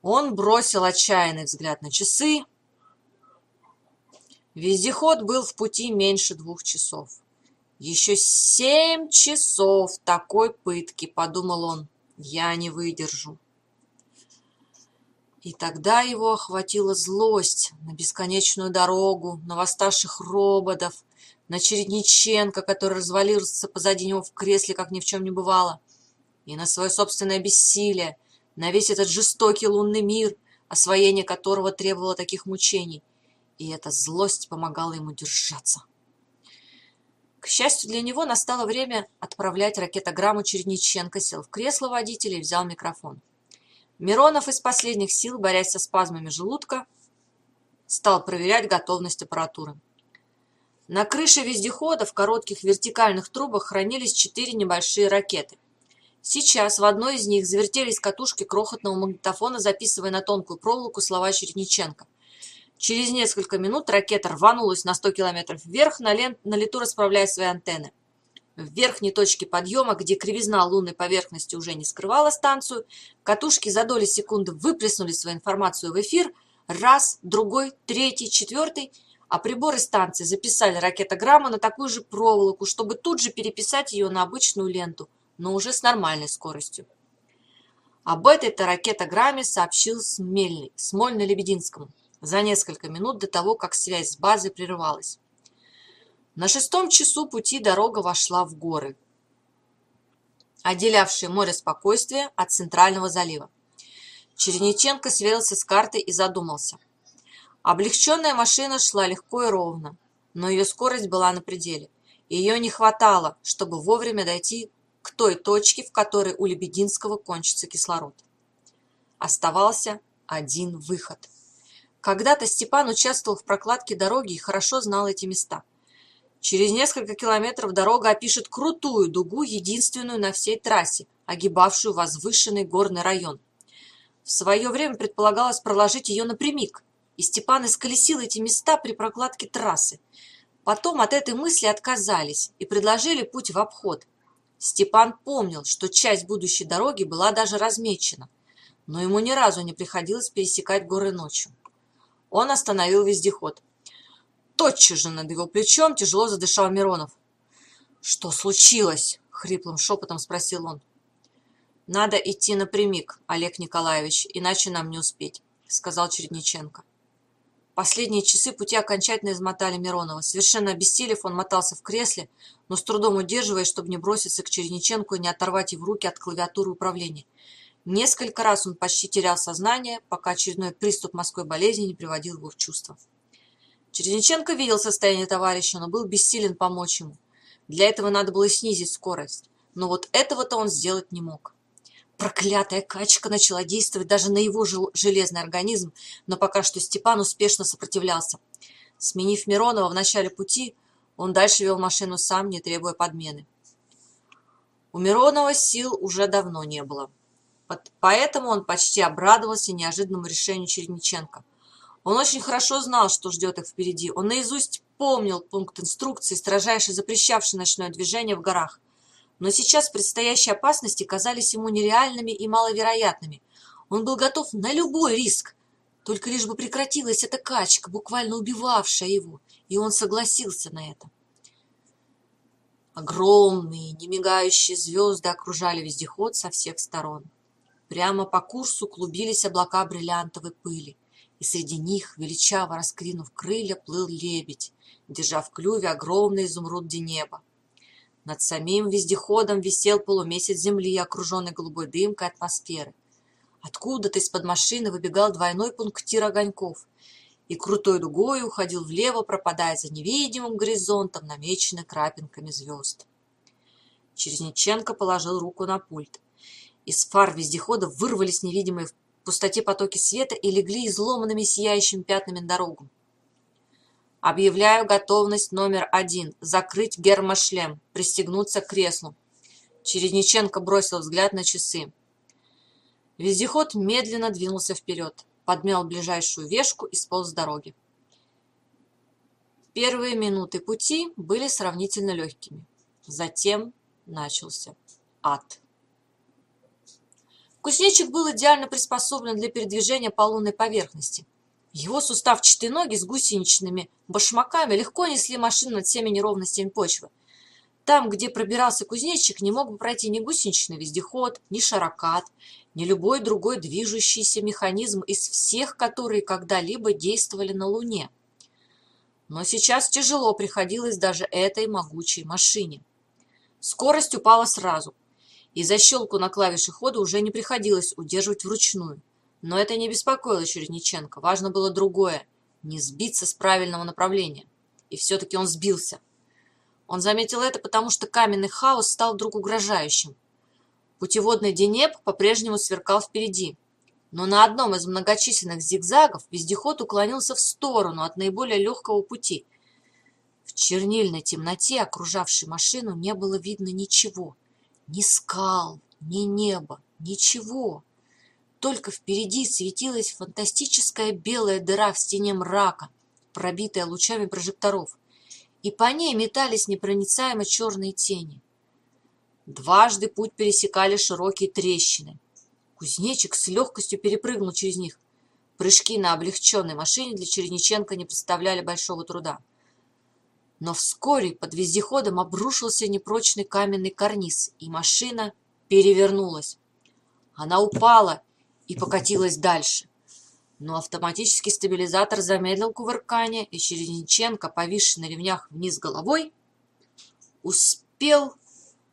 Он бросил отчаянный взгляд на часы. Вездеход был в пути меньше двух часов. Еще семь часов такой пытки, подумал он, я не выдержу. И тогда его охватила злость на бесконечную дорогу, на восставших роботов, на Чередниченко, который развалился позади него в кресле, как ни в чем не бывало и на свое собственное бессилие, на весь этот жестокий лунный мир, освоение которого требовало таких мучений, и эта злость помогала ему держаться. К счастью для него, настало время отправлять ракетограмму Черниченко, сел в кресло водителя и взял микрофон. Миронов из последних сил, борясь со спазмами желудка, стал проверять готовность аппаратуры. На крыше вездехода в коротких вертикальных трубах хранились четыре небольшие ракеты. Сейчас в одной из них завертелись катушки крохотного магнитофона, записывая на тонкую проволоку слова Черниченко. Через несколько минут ракета рванулась на 100 километров вверх, на, лент, на лету расправляя свои антенны. В верхней точке подъема, где кривизна лунной поверхности уже не скрывала станцию, катушки за доли секунды выплеснули свою информацию в эфир, раз, другой, третий, четвертый, а приборы станции записали ракетограмму на такую же проволоку, чтобы тут же переписать ее на обычную ленту, но уже с нормальной скоростью. Об этой-то ракетограмме сообщил Смельный, Смольно-Лебединскому за несколько минут до того, как связь с базой прерывалась. На шестом часу пути дорога вошла в горы, отделявшие море спокойствия от центрального залива. Черниченко сверился с картой и задумался. Облегченная машина шла легко и ровно, но ее скорость была на пределе. Ее не хватало, чтобы вовремя дойти к той точке, в которой у Лебединского кончится кислород. Оставался один выход. Когда-то Степан участвовал в прокладке дороги и хорошо знал эти места. Через несколько километров дорога опишет крутую дугу, единственную на всей трассе, огибавшую возвышенный горный район. В свое время предполагалось проложить ее напрямик, и Степан исколесил эти места при прокладке трассы. Потом от этой мысли отказались и предложили путь в обход. Степан помнил, что часть будущей дороги была даже размечена, но ему ни разу не приходилось пересекать горы ночью. Он остановил вездеход. Тотчас же над его плечом тяжело задышал Миронов. «Что случилось?» — хриплым шепотом спросил он. «Надо идти напрямик, Олег Николаевич, иначе нам не успеть», — сказал Чередниченко. Последние часы пути окончательно измотали Миронова. Совершенно обессилев, он мотался в кресле, но с трудом удерживаясь, чтобы не броситься к Черниченку и не оторвать его руки от клавиатуры управления. Несколько раз он почти терял сознание, пока очередной приступ морской болезни не приводил его в чувство. Черниченко видел состояние товарища, но был бессилен помочь ему. Для этого надо было снизить скорость. Но вот этого-то он сделать не мог. Проклятая качка начала действовать даже на его железный организм, но пока что Степан успешно сопротивлялся. Сменив Миронова в начале пути, он дальше вел машину сам, не требуя подмены. У Миронова сил уже давно не было. Поэтому он почти обрадовался неожиданному решению Черниченко. Он очень хорошо знал, что ждет их впереди. Он наизусть помнил пункт инструкции, строжайше запрещавший ночное движение в горах. Но сейчас предстоящие опасности казались ему нереальными и маловероятными. Он был готов на любой риск, только лишь бы прекратилась эта качка, буквально убивавшая его, и он согласился на это. Огромные, немигающие звезды окружали вездеход со всех сторон. Прямо по курсу клубились облака бриллиантовой пыли и среди них, величаво раскринув крылья, плыл лебедь, держа в клюве огромный изумруд неба. Над самим вездеходом висел полумесяц земли, окруженный голубой дымкой атмосферы. Откуда-то из-под машины выбегал двойной пунктир огоньков и крутой дугой уходил влево, пропадая за невидимым горизонтом, намеченный крапинками звезд. Черезниченко положил руку на пульт. Из фар вездехода вырвались невидимые пустоте потоки света и легли изломанными сияющими пятнами на дорогу. Объявляю готовность номер один. Закрыть гермошлем. Пристегнуться к креслу. Чередниченко бросил взгляд на часы. Вездеход медленно двинулся вперед, подмял ближайшую вешку и сполз с дороги. Первые минуты пути были сравнительно легкими. Затем начался ад. Кузнечик был идеально приспособлен для передвижения по лунной поверхности. Его суставчатые ноги с гусеничными башмаками легко несли машину над всеми неровностями почвы. Там, где пробирался кузнечик, не мог бы пройти ни гусеничный вездеход, ни шарокат, ни любой другой движущийся механизм из всех, которые когда-либо действовали на Луне. Но сейчас тяжело приходилось даже этой могучей машине. Скорость упала сразу и защелку на клавише хода уже не приходилось удерживать вручную. Но это не беспокоило Черниченко. Важно было другое – не сбиться с правильного направления. И все-таки он сбился. Он заметил это, потому что каменный хаос стал вдруг угрожающим. Путеводный Денеп по-прежнему сверкал впереди. Но на одном из многочисленных зигзагов вездеход уклонился в сторону от наиболее легкого пути. В чернильной темноте, окружавшей машину, не было видно ничего – ни скал, ни неба, ничего. Только впереди светилась фантастическая белая дыра в стене мрака, пробитая лучами прожекторов, и по ней метались непроницаемо черные тени. Дважды путь пересекали широкие трещины. Кузнечик с легкостью перепрыгнул через них. Прыжки на облегченной машине для Черниченко не представляли большого труда. Но вскоре под вездеходом обрушился непрочный каменный карниз, и машина перевернулась. Она упала и покатилась дальше. Но автоматический стабилизатор замедлил кувыркание, и Черниченко, повисший на ремнях вниз головой, успел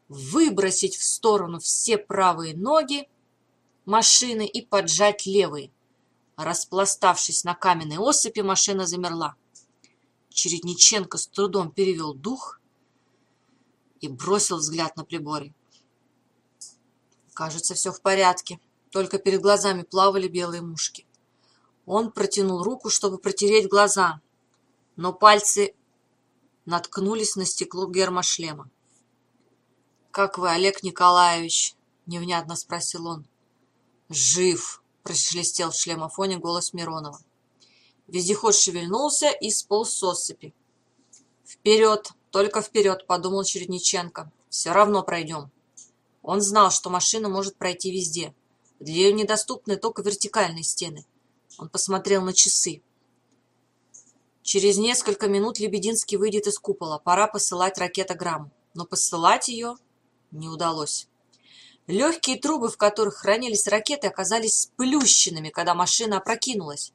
выбросить в сторону все правые ноги машины и поджать левые. Распластавшись на каменной осыпи, машина замерла. Чередниченко с трудом перевел дух и бросил взгляд на приборы. Кажется, все в порядке, только перед глазами плавали белые мушки. Он протянул руку, чтобы протереть глаза, но пальцы наткнулись на стекло гермошлема. «Как вы, Олег Николаевич?» — невнятно спросил он. «Жив!» — прошелестел в шлемофоне голос Миронова. Вездеход шевельнулся и сполз с осыпи. «Вперед! Только вперед!» — подумал Чередниченко. «Все равно пройдем». Он знал, что машина может пройти везде. Для нее недоступны только вертикальные стены. Он посмотрел на часы. Через несколько минут Лебединский выйдет из купола. Пора посылать ракетограмму. Но посылать ее не удалось. Легкие трубы, в которых хранились ракеты, оказались сплющенными, когда машина опрокинулась.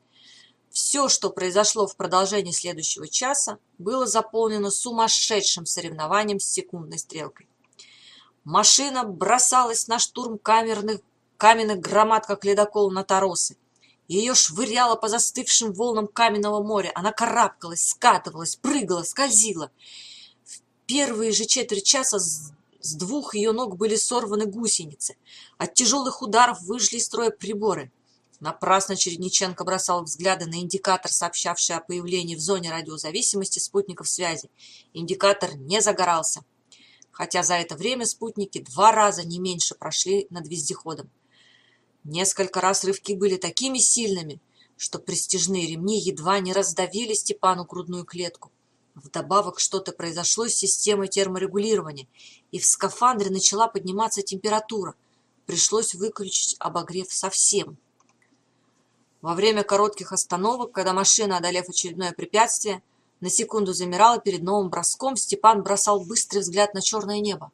Все, что произошло в продолжении следующего часа, было заполнено сумасшедшим соревнованием с секундной стрелкой. Машина бросалась на штурм камерных, каменных громад, как ледокол на торосы. Ее швыряло по застывшим волнам каменного моря. Она карабкалась, скатывалась, прыгала, скользила. В первые же четверть часа с двух ее ног были сорваны гусеницы. От тяжелых ударов выжили из строя приборы. Напрасно Чередниченко бросал взгляды на индикатор, сообщавший о появлении в зоне радиозависимости спутников связи. Индикатор не загорался, хотя за это время спутники два раза не меньше прошли над вездеходом. Несколько раз рывки были такими сильными, что престижные ремни едва не раздавили Степану грудную клетку. Вдобавок что-то произошло с системой терморегулирования, и в скафандре начала подниматься температура. Пришлось выключить обогрев совсем. Во время коротких остановок, когда машина, одолев очередное препятствие, на секунду замирала перед новым броском, Степан бросал быстрый взгляд на черное небо,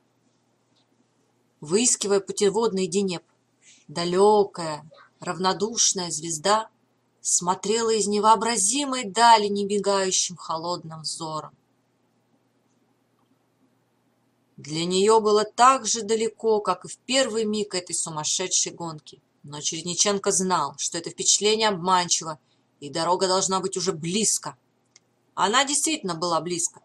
выискивая путеводный Денеп. Далекая, равнодушная звезда смотрела из невообразимой дали небегающим холодным взором. Для нее было так же далеко, как и в первый миг этой сумасшедшей гонки. Но Черниченко знал, что это впечатление обманчиво, и дорога должна быть уже близко. Она действительно была близко.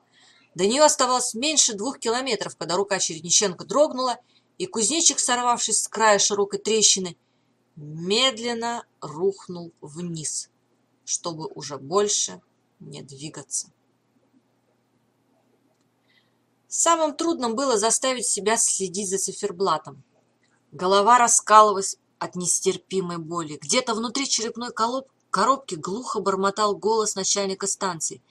До нее оставалось меньше двух километров, когда рука Черниченко дрогнула, и кузнечик, сорвавшись с края широкой трещины, медленно рухнул вниз, чтобы уже больше не двигаться. Самым трудным было заставить себя следить за циферблатом. Голова раскалывалась от нестерпимой боли. Где-то внутри черепной коробки глухо бормотал голос начальника станции.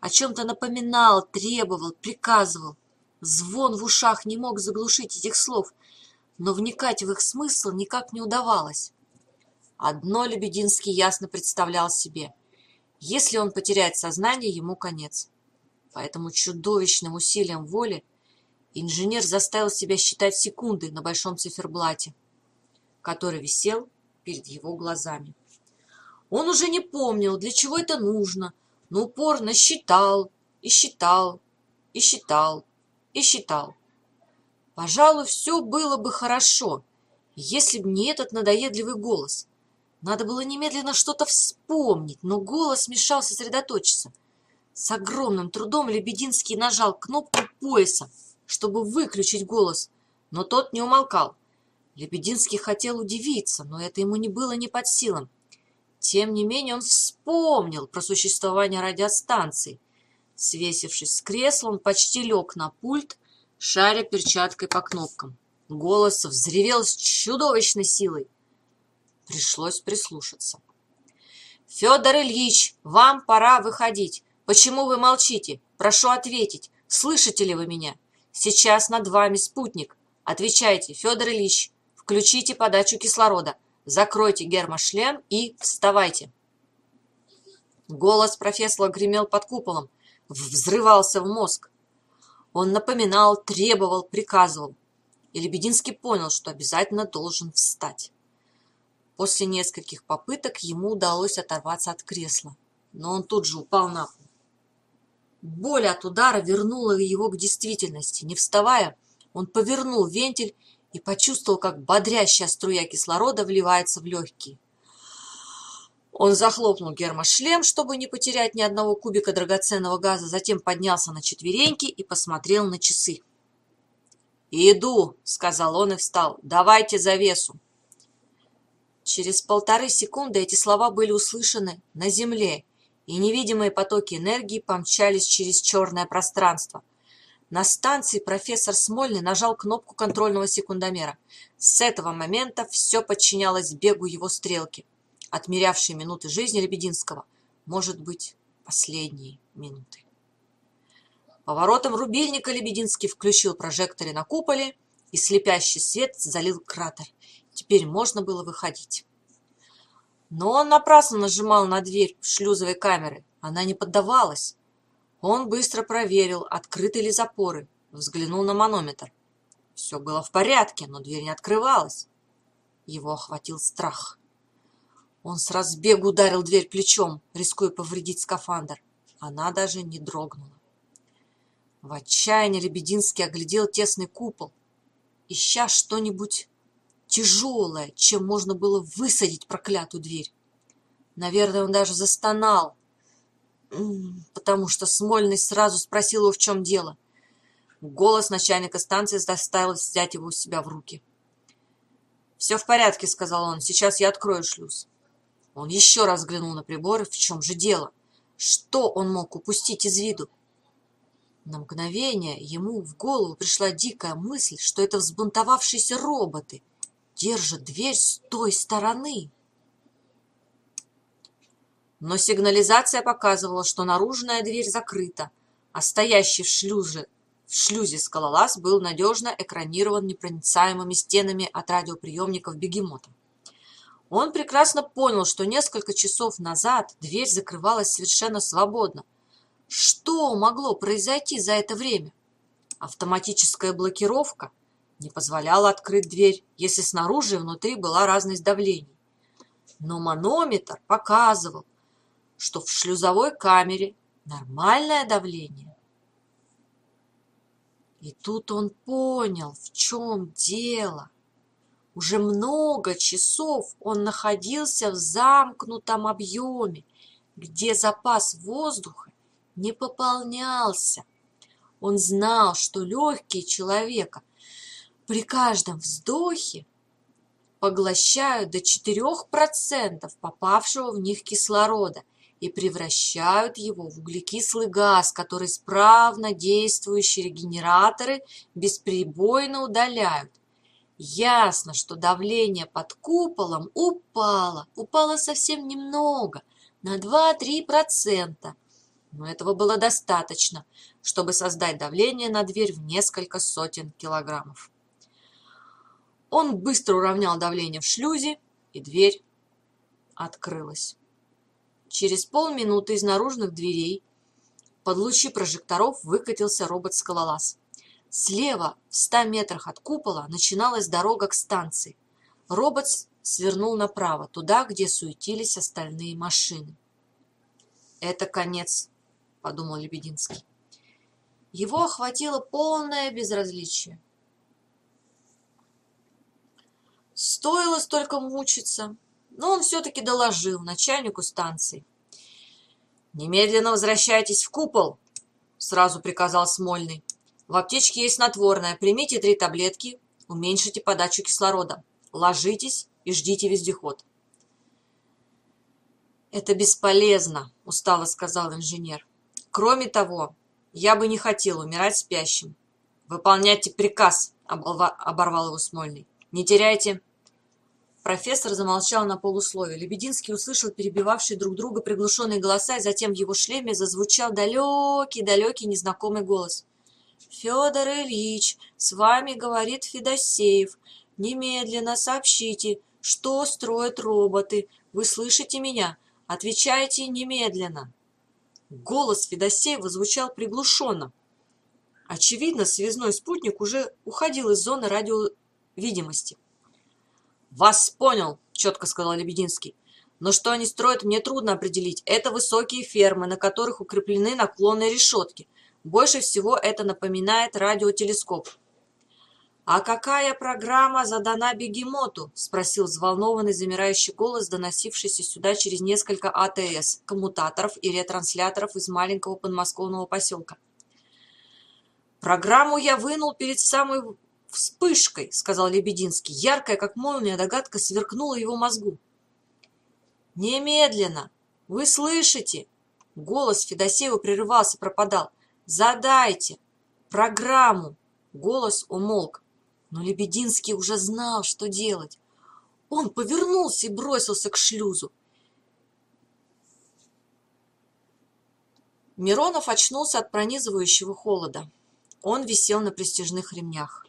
О чем-то напоминал, требовал, приказывал. Звон в ушах не мог заглушить этих слов – но вникать в их смысл никак не удавалось. Одно Лебединский ясно представлял себе. Если он потеряет сознание, ему конец. Поэтому чудовищным усилием воли инженер заставил себя считать секунды на большом циферблате, который висел перед его глазами. Он уже не помнил, для чего это нужно, но упорно считал и считал и считал и считал. Пожалуй, все было бы хорошо, если бы не этот надоедливый голос. Надо было немедленно что-то вспомнить, но голос мешал сосредоточиться. С огромным трудом Лебединский нажал кнопку пояса, чтобы выключить голос, но тот не умолкал. Лебединский хотел удивиться, но это ему не было ни под силам. Тем не менее он вспомнил про существование радиостанции. Свесившись с кресла, он почти лег на пульт, шаря перчаткой по кнопкам. Голос взревел с чудовищной силой. Пришлось прислушаться. «Федор Ильич, вам пора выходить. Почему вы молчите? Прошу ответить. Слышите ли вы меня? Сейчас над вами спутник. Отвечайте, Федор Ильич. Включите подачу кислорода. Закройте гермошлем и вставайте». Голос профессора гремел под куполом, взрывался в мозг. Он напоминал, требовал, приказывал. И Лебединский понял, что обязательно должен встать. После нескольких попыток ему удалось оторваться от кресла, но он тут же упал на пол. Боль от удара вернула его к действительности. Не вставая, он повернул вентиль и почувствовал, как бодрящая струя кислорода вливается в легкие. Он захлопнул гермошлем, чтобы не потерять ни одного кубика драгоценного газа, затем поднялся на четвереньки и посмотрел на часы. «Иду», — сказал он и встал. «Давайте завесу». Через полторы секунды эти слова были услышаны на земле, и невидимые потоки энергии помчались через черное пространство. На станции профессор Смольный нажал кнопку контрольного секундомера. С этого момента все подчинялось бегу его стрелки, отмерявшей минуты жизни Лебединского, может быть, последние минуты. Поворотом рубильника Лебединский включил прожекторы на куполе, и слепящий свет залил кратер. Теперь можно было выходить. Но он напрасно нажимал на дверь шлюзовой камеры. Она не поддавалась. Он быстро проверил, открыты ли запоры, взглянул на манометр. Все было в порядке, но дверь не открывалась. Его охватил страх. Он с разбегу ударил дверь плечом, рискуя повредить скафандр. Она даже не дрогнула. В отчаянии Лебединский оглядел тесный купол, ища что-нибудь тяжелое, чем можно было высадить проклятую дверь. Наверное, он даже застонал, потому что Смольный сразу спросил его, в чем дело. Голос начальника станции заставил взять его у себя в руки. «Все в порядке», — сказал он, — «сейчас я открою шлюз». Он еще раз взглянул на приборы, в чем же дело. Что он мог упустить из виду? На мгновение ему в голову пришла дикая мысль, что это взбунтовавшиеся роботы держат дверь с той стороны. Но сигнализация показывала, что наружная дверь закрыта, а стоящий в шлюзе, в шлюзе скалолаз был надежно экранирован непроницаемыми стенами от радиоприемников бегемота. Он прекрасно понял, что несколько часов назад дверь закрывалась совершенно свободно, что могло произойти за это время? Автоматическая блокировка не позволяла открыть дверь, если снаружи и внутри была разность давлений. Но манометр показывал, что в шлюзовой камере нормальное давление. И тут он понял, в чем дело. Уже много часов он находился в замкнутом объеме, где запас воздуха не пополнялся. Он знал, что легкие человека при каждом вздохе поглощают до 4% попавшего в них кислорода и превращают его в углекислый газ, который справно действующие регенераторы бесперебойно удаляют. Ясно, что давление под куполом упало, упало совсем немного, на 2-3%, но этого было достаточно, чтобы создать давление на дверь в несколько сотен килограммов. Он быстро уравнял давление в шлюзе, и дверь открылась. Через полминуты из наружных дверей под лучи прожекторов выкатился робот-скалолаз. Слева, в ста метрах от купола, начиналась дорога к станции. Робот свернул направо, туда, где суетились остальные машины. Это конец подумал Лебединский. Его охватило полное безразличие. Стоило столько мучиться, но он все-таки доложил начальнику станции. «Немедленно возвращайтесь в купол!» — сразу приказал Смольный. «В аптечке есть снотворное. Примите три таблетки, уменьшите подачу кислорода. Ложитесь и ждите вездеход». «Это бесполезно», — устало сказал инженер. Кроме того, я бы не хотел умирать спящим. Выполняйте приказ, оборвал его Смольный. Не теряйте. Профессор замолчал на полусловие. Лебединский услышал перебивавшие друг друга приглушенные голоса, и затем в его шлеме зазвучал далекий-далекий незнакомый голос. «Федор Ильич, с вами говорит Федосеев. Немедленно сообщите, что строят роботы. Вы слышите меня? Отвечайте немедленно!» Голос Федосеева звучал приглушенно. Очевидно, связной спутник уже уходил из зоны радиовидимости. «Вас понял», — четко сказал Лебединский. «Но что они строят, мне трудно определить. Это высокие фермы, на которых укреплены наклонные решетки. Больше всего это напоминает радиотелескоп». «А какая программа задана бегемоту?» – спросил взволнованный замирающий голос, доносившийся сюда через несколько АТС, коммутаторов и ретрансляторов из маленького подмосковного поселка. «Программу я вынул перед самой вспышкой», – сказал Лебединский. Яркая, как молния, догадка сверкнула его мозгу. «Немедленно! Вы слышите?» Голос Федосеева прерывался, пропадал. «Задайте! Программу!» Голос умолк. Но Лебединский уже знал, что делать. Он повернулся и бросился к шлюзу. Миронов очнулся от пронизывающего холода. Он висел на престижных ремнях.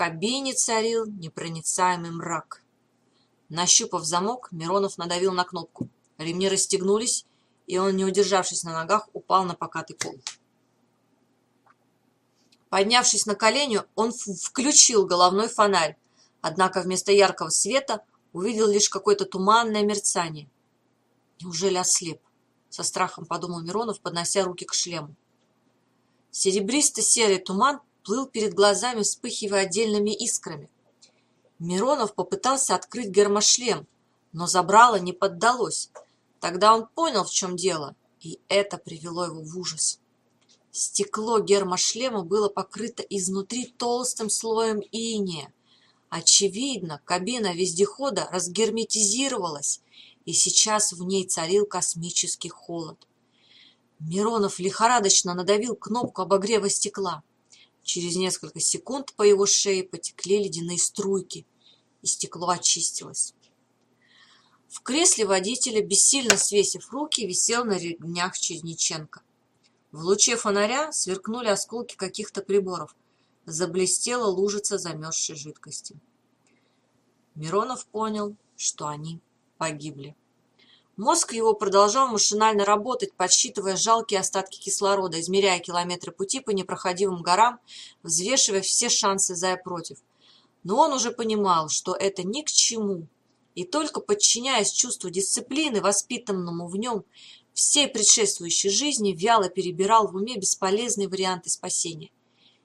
Кабине царил непроницаемый мрак. Нащупав замок, Миронов надавил на кнопку. Ремни расстегнулись, и он, не удержавшись на ногах, упал на покатый пол. Поднявшись на колени, он включил головной фонарь, однако вместо яркого света увидел лишь какое-то туманное мерцание. Неужели ослеп? Со страхом подумал Миронов, поднося руки к шлему. Серебристо-серый туман плыл перед глазами, вспыхивая отдельными искрами. Миронов попытался открыть гермошлем, но забрало не поддалось. Тогда он понял, в чем дело, и это привело его в ужас. Стекло гермошлема было покрыто изнутри толстым слоем иния. Очевидно, кабина вездехода разгерметизировалась, и сейчас в ней царил космический холод. Миронов лихорадочно надавил кнопку обогрева стекла. Через несколько секунд по его шее потекли ледяные струйки, и стекло очистилось. В кресле водителя, бессильно свесив руки, висел на ремнях Черниченко. В луче фонаря сверкнули осколки каких-то приборов. Заблестела лужица замерзшей жидкости. Миронов понял, что они погибли. Мозг его продолжал машинально работать, подсчитывая жалкие остатки кислорода, измеряя километры пути по непроходимым горам, взвешивая все шансы за и против. Но он уже понимал, что это ни к чему, и только подчиняясь чувству дисциплины, воспитанному в нем, всей предшествующей жизни вяло перебирал в уме бесполезные варианты спасения.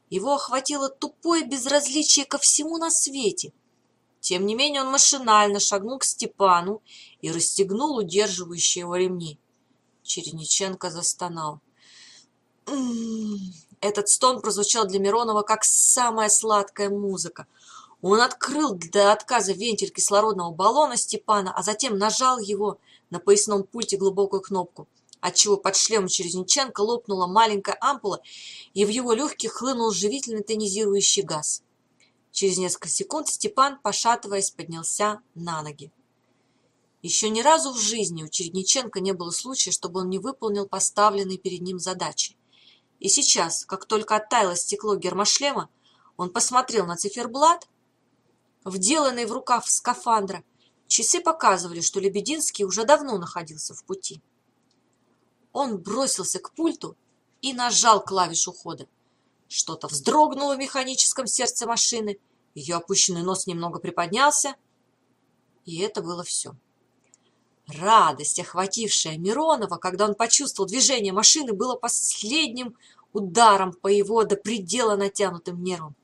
Его охватило тупое безразличие ко всему на свете. Тем не менее он машинально шагнул к Степану и расстегнул удерживающие его ремни. Черниченко застонал. «М-м-м!» Этот стон прозвучал для Миронова как самая сладкая музыка. Он открыл до отказа вентиль кислородного баллона Степана, а затем нажал его на поясном пульте глубокую кнопку, отчего под шлемом Черезниченко лопнула маленькая ампула, и в его легких хлынул живительный тонизирующий газ. Через несколько секунд Степан, пошатываясь, поднялся на ноги. Еще ни разу в жизни у Чередниченко не было случая, чтобы он не выполнил поставленные перед ним задачи. И сейчас, как только оттаяло стекло гермошлема, он посмотрел на циферблат, вделанный в рукав скафандра, Часы показывали, что Лебединский уже давно находился в пути. Он бросился к пульту и нажал клавишу хода. Что-то вздрогнуло в механическом сердце машины, ее опущенный нос немного приподнялся, и это было все. Радость, охватившая Миронова, когда он почувствовал движение машины, было последним ударом по его до предела натянутым нервам.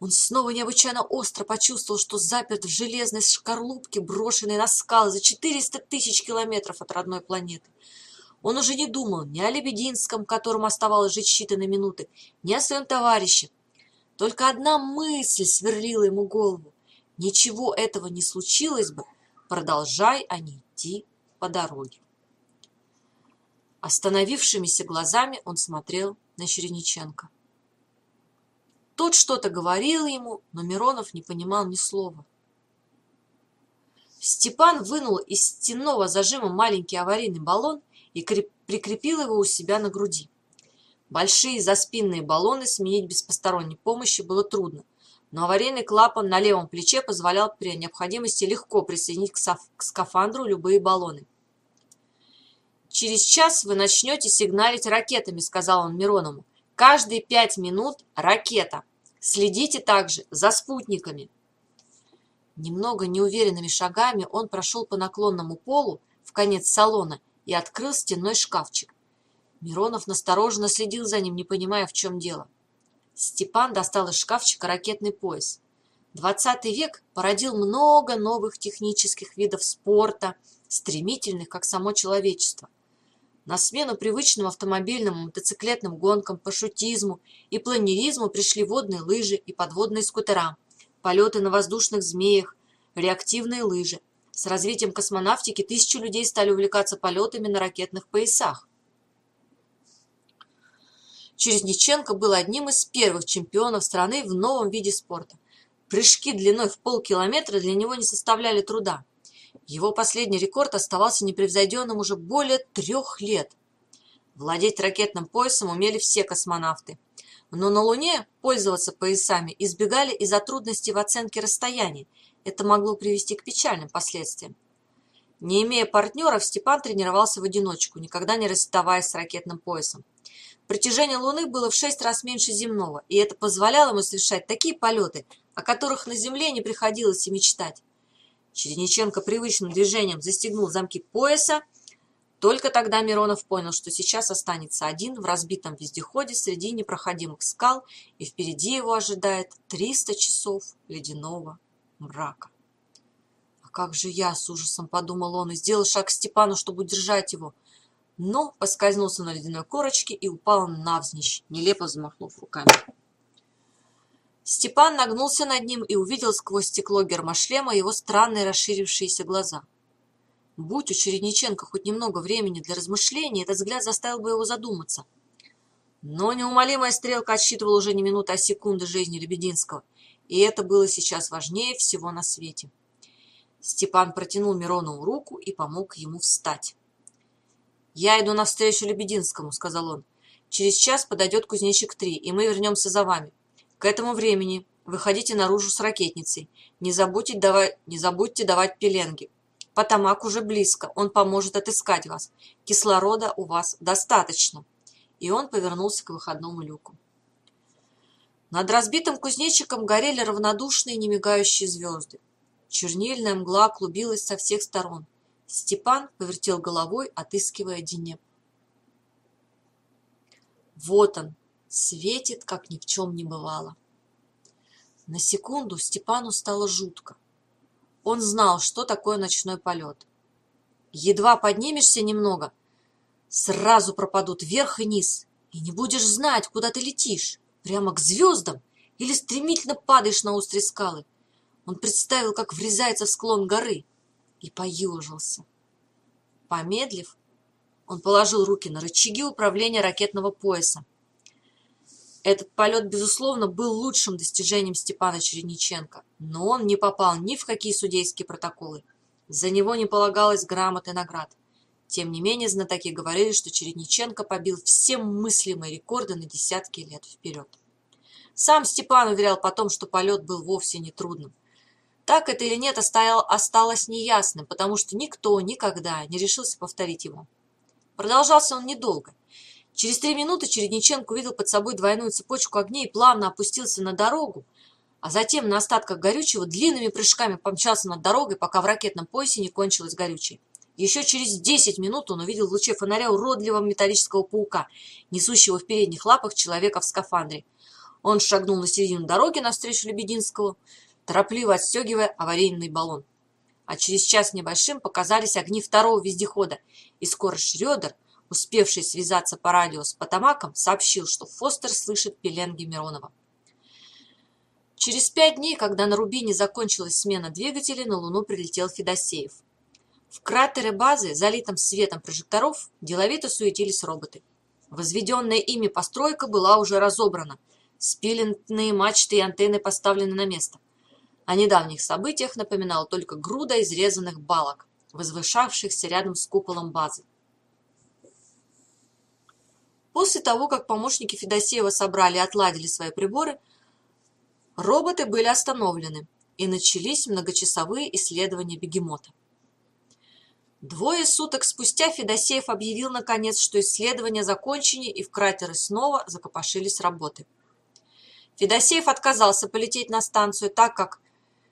Он снова необычайно остро почувствовал, что заперт в железной шкарлупке, брошенной на скалы за 400 тысяч километров от родной планеты. Он уже не думал ни о Лебединском, которому оставалось жить считанные минуты, ни о своем товарище. Только одна мысль сверлила ему голову. Ничего этого не случилось бы, продолжай они идти по дороге. Остановившимися глазами он смотрел на Черениченко. Тот что-то говорил ему, но Миронов не понимал ни слова. Степан вынул из стенного зажима маленький аварийный баллон и прикрепил его у себя на груди. Большие заспинные баллоны сменить без посторонней помощи было трудно, но аварийный клапан на левом плече позволял при необходимости легко присоединить к, скафандру любые баллоны. «Через час вы начнете сигналить ракетами», — сказал он Миронову. «Каждые пять минут ракета. Следите также за спутниками». Немного неуверенными шагами он прошел по наклонному полу в конец салона и открыл стенной шкафчик. Миронов настороженно следил за ним, не понимая, в чем дело. Степан достал из шкафчика ракетный пояс. Двадцатый век породил много новых технических видов спорта, стремительных, как само человечество. На смену привычным автомобильным мотоциклетным гонкам, пашутизму и планеризму пришли водные лыжи и подводные скутера, полеты на воздушных змеях, реактивные лыжи. С развитием космонавтики тысячи людей стали увлекаться полетами на ракетных поясах. Черезниченко был одним из первых чемпионов страны в новом виде спорта. Прыжки длиной в полкилометра для него не составляли труда. Его последний рекорд оставался непревзойденным уже более трех лет. Владеть ракетным поясом умели все космонавты. Но на Луне пользоваться поясами избегали из-за трудностей в оценке расстояний. Это могло привести к печальным последствиям. Не имея партнеров, Степан тренировался в одиночку, никогда не расставаясь с ракетным поясом. Притяжение Луны было в шесть раз меньше земного, и это позволяло ему совершать такие полеты, о которых на Земле не приходилось и мечтать. Черениченко привычным движением застегнул замки пояса. Только тогда Миронов понял, что сейчас останется один в разбитом вездеходе среди непроходимых скал, и впереди его ожидает 300 часов ледяного мрака. «А как же я?» — с ужасом подумал он и сделал шаг к Степану, чтобы удержать его. Но поскользнулся на ледяной корочке и упал навзничь, нелепо взмахнув руками. Степан нагнулся над ним и увидел сквозь стекло гермошлема его странные расширившиеся глаза. Будь у Чередниченко хоть немного времени для размышлений, этот взгляд заставил бы его задуматься. Но неумолимая стрелка отсчитывала уже не минуты, а секунды жизни Лебединского, и это было сейчас важнее всего на свете. Степан протянул Миронову руку и помог ему встать. «Я иду навстречу Лебединскому», — сказал он. «Через час подойдет кузнечик три, и мы вернемся за вами. К этому времени выходите наружу с ракетницей. Не забудьте давать, не забудьте давать пеленги. Потомак уже близко, он поможет отыскать вас. Кислорода у вас достаточно. И он повернулся к выходному люку. Над разбитым кузнечиком горели равнодушные немигающие звезды. Чернильная мгла клубилась со всех сторон. Степан повертел головой, отыскивая Денеп. Вот он, светит, как ни в чем не бывало. На секунду Степану стало жутко. Он знал, что такое ночной полет. Едва поднимешься немного, сразу пропадут вверх и низ, и не будешь знать, куда ты летишь, прямо к звездам или стремительно падаешь на острые скалы. Он представил, как врезается в склон горы, и поежился. Помедлив, он положил руки на рычаги управления ракетного пояса этот полет, безусловно, был лучшим достижением Степана Черениченко, но он не попал ни в какие судейские протоколы. За него не полагалось грамот и наград. Тем не менее, знатоки говорили, что Чередниченко побил все мыслимые рекорды на десятки лет вперед. Сам Степан уверял потом, что полет был вовсе не трудным. Так это или нет, осталось неясным, потому что никто никогда не решился повторить его. Продолжался он недолго. Через три минуты Чередниченко увидел под собой двойную цепочку огней и плавно опустился на дорогу, а затем на остатках горючего длинными прыжками помчался над дорогой, пока в ракетном поясе не кончилось горючее. Еще через десять минут он увидел в луче фонаря уродливого металлического паука, несущего в передних лапах человека в скафандре. Он шагнул на середину дороги навстречу Лебединскому, торопливо отстегивая аварийный баллон. А через час небольшим показались огни второго вездехода, и скоро Шрёдер – успевший связаться по радио с Потамаком, сообщил, что Фостер слышит пеленги Миронова. Через пять дней, когда на Рубине закончилась смена двигателей, на Луну прилетел Федосеев. В кратере базы, залитом светом прожекторов, деловито суетились роботы. Возведенная ими постройка была уже разобрана, спиленные мачты и антенны поставлены на место. О недавних событиях напоминала только груда изрезанных балок, возвышавшихся рядом с куполом базы. После того, как помощники Федосеева собрали и отладили свои приборы, роботы были остановлены, и начались многочасовые исследования бегемота. Двое суток спустя Федосеев объявил наконец, что исследования закончены и в кратеры снова закопошились работы. Федосеев отказался полететь на станцию, так как,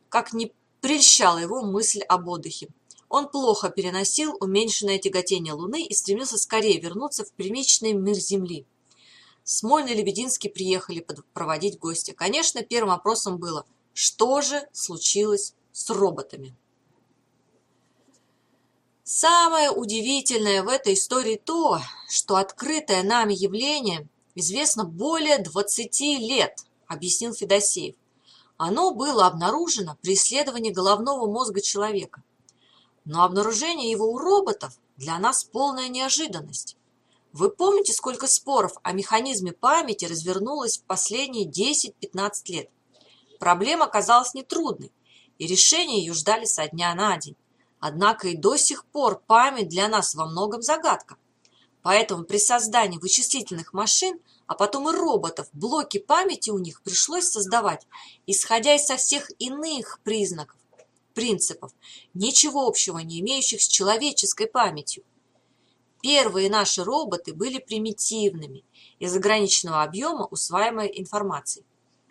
как не прельщала его мысль об отдыхе. Он плохо переносил уменьшенное тяготение Луны и стремился скорее вернуться в примечный мир Земли. Смольный и Лебединский приехали проводить гостя. Конечно, первым вопросом было, что же случилось с роботами? Самое удивительное в этой истории то, что открытое нами явление известно более 20 лет, объяснил Федосеев. Оно было обнаружено при исследовании головного мозга человека. Но обнаружение его у роботов для нас полная неожиданность. Вы помните, сколько споров о механизме памяти развернулось в последние 10-15 лет? Проблема оказалась нетрудной, и решение ее ждали со дня на день. Однако и до сих пор память для нас во многом загадка. Поэтому при создании вычислительных машин, а потом и роботов, блоки памяти у них пришлось создавать, исходя из со всех иных признаков, принципов, ничего общего не имеющих с человеческой памятью. Первые наши роботы были примитивными, из ограниченного объема усваиваемой информации.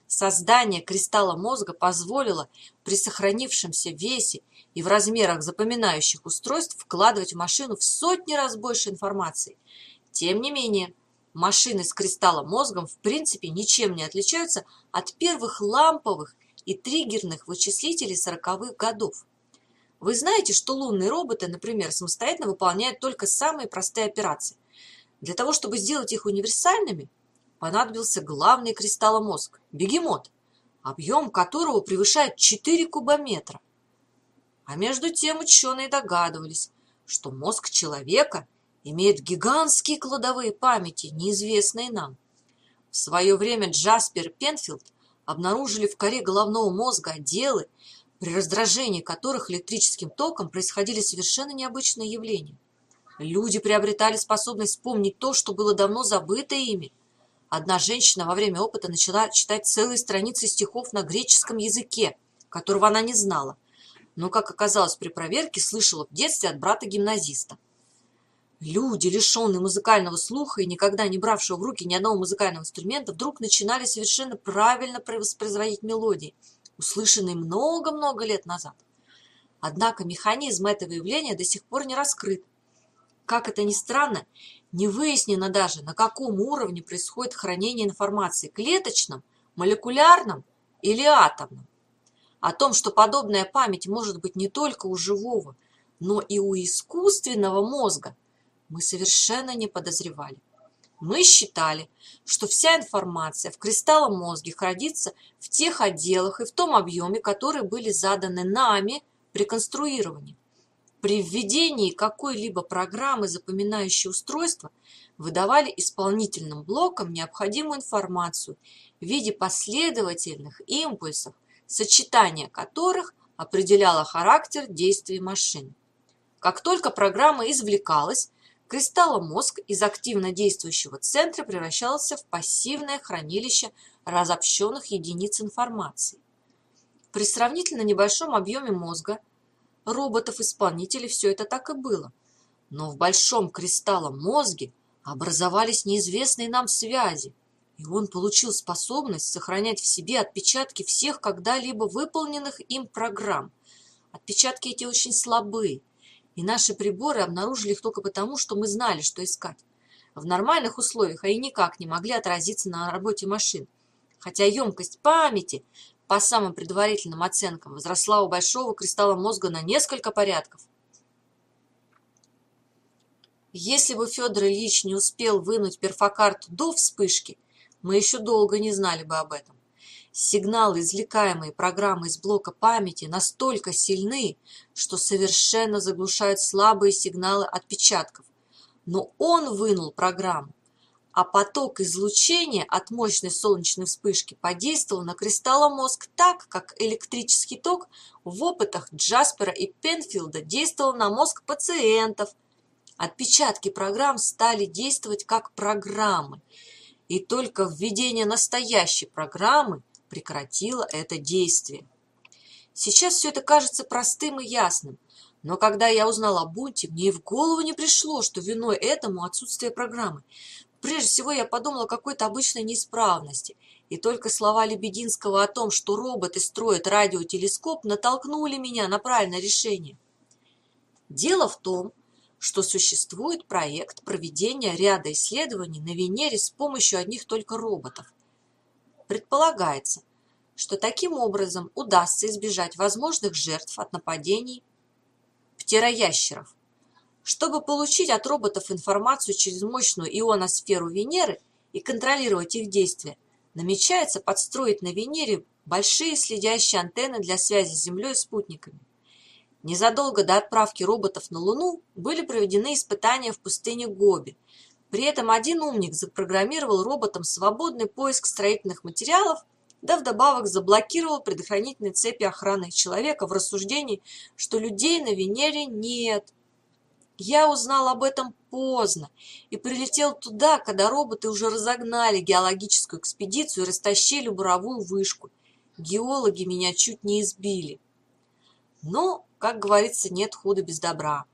Создание кристалла мозга позволило при сохранившемся весе и в размерах запоминающих устройств вкладывать в машину в сотни раз больше информации. Тем не менее, машины с кристаллом мозгом в принципе ничем не отличаются от первых ламповых и триггерных вычислителей 40-х годов. Вы знаете, что лунные роботы, например, самостоятельно выполняют только самые простые операции. Для того, чтобы сделать их универсальными, понадобился главный кристалломозг – бегемот, объем которого превышает 4 кубометра. А между тем ученые догадывались, что мозг человека имеет гигантские кладовые памяти, неизвестные нам. В свое время Джаспер Пенфилд обнаружили в коре головного мозга отделы, при раздражении которых электрическим током происходили совершенно необычные явления. Люди приобретали способность вспомнить то, что было давно забыто ими. Одна женщина во время опыта начала читать целые страницы стихов на греческом языке, которого она не знала, но, как оказалось при проверке, слышала в детстве от брата-гимназиста. Люди, лишенные музыкального слуха и никогда не бравшего в руки ни одного музыкального инструмента, вдруг начинали совершенно правильно воспроизводить мелодии, услышанные много-много лет назад. Однако механизм этого явления до сих пор не раскрыт. Как это ни странно, не выяснено даже, на каком уровне происходит хранение информации – клеточном, молекулярном или атомном. О том, что подобная память может быть не только у живого, но и у искусственного мозга, мы совершенно не подозревали. Мы считали, что вся информация в кристаллом мозге хранится в тех отделах и в том объеме, которые были заданы нами при конструировании. При введении какой-либо программы запоминающее устройство выдавали исполнительным блокам необходимую информацию в виде последовательных импульсов, сочетание которых определяло характер действий машины. Как только программа извлекалась, кристалломозг из активно действующего центра превращался в пассивное хранилище разобщенных единиц информации. При сравнительно небольшом объеме мозга роботов-исполнителей все это так и было. Но в большом кристаллом мозге образовались неизвестные нам связи, и он получил способность сохранять в себе отпечатки всех когда-либо выполненных им программ. Отпечатки эти очень слабые, и наши приборы обнаружили их только потому, что мы знали, что искать. В нормальных условиях они никак не могли отразиться на работе машин, хотя емкость памяти, по самым предварительным оценкам, возросла у большого кристалла мозга на несколько порядков. Если бы Федор Ильич не успел вынуть перфокарту до вспышки, мы еще долго не знали бы об этом. Сигналы, извлекаемые программой из блока памяти, настолько сильны, что совершенно заглушают слабые сигналы отпечатков. Но он вынул программу, а поток излучения от мощной солнечной вспышки подействовал на кристалломозг так, как электрический ток в опытах Джаспера и Пенфилда действовал на мозг пациентов. Отпечатки программ стали действовать как программы – и только введение настоящей программы прекратило это действие. Сейчас все это кажется простым и ясным, Но когда я узнал о бунте, мне и в голову не пришло, что виной этому отсутствие программы. Прежде всего я подумал о какой-то обычной неисправности, и только слова Лебединского о том, что роботы строят радиотелескоп, натолкнули меня на правильное решение. Дело в том, что существует проект проведения ряда исследований на Венере с помощью одних только роботов. Предполагается, что таким образом удастся избежать возможных жертв от нападений птероящеров. Чтобы получить от роботов информацию через мощную ионосферу Венеры и контролировать их действия, намечается подстроить на Венере большие следящие антенны для связи с Землей и спутниками. Незадолго до отправки роботов на Луну были проведены испытания в пустыне Гоби. При этом один умник запрограммировал роботам свободный поиск строительных материалов, да вдобавок заблокировал предохранительные цепи охраны человека в рассуждении, что людей на Венере нет. Я узнал об этом поздно и прилетел туда, когда роботы уже разогнали геологическую экспедицию и растащили буровую вышку. Геологи меня чуть не избили. Но как говорится, нет худа без добра.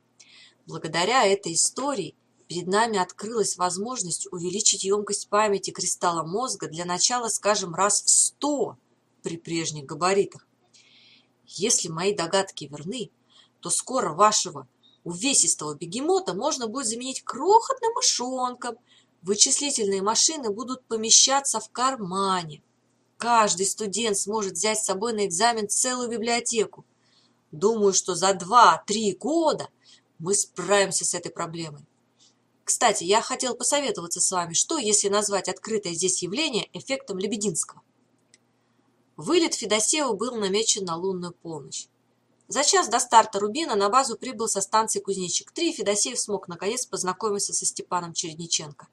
Благодаря этой истории перед нами открылась возможность увеличить емкость памяти кристалла мозга для начала, скажем, раз в сто при прежних габаритах. Если мои догадки верны, то скоро вашего увесистого бегемота можно будет заменить крохотным мышонком. Вычислительные машины будут помещаться в кармане. Каждый студент сможет взять с собой на экзамен целую библиотеку. Думаю, что за 2-3 года мы справимся с этой проблемой. Кстати, я хотел посоветоваться с вами, что если назвать открытое здесь явление эффектом Лебединского. Вылет Федосеева был намечен на лунную полночь. За час до старта Рубина на базу прибыл со станции Кузнечик-3, и Федосеев смог наконец познакомиться со Степаном Чередниченко.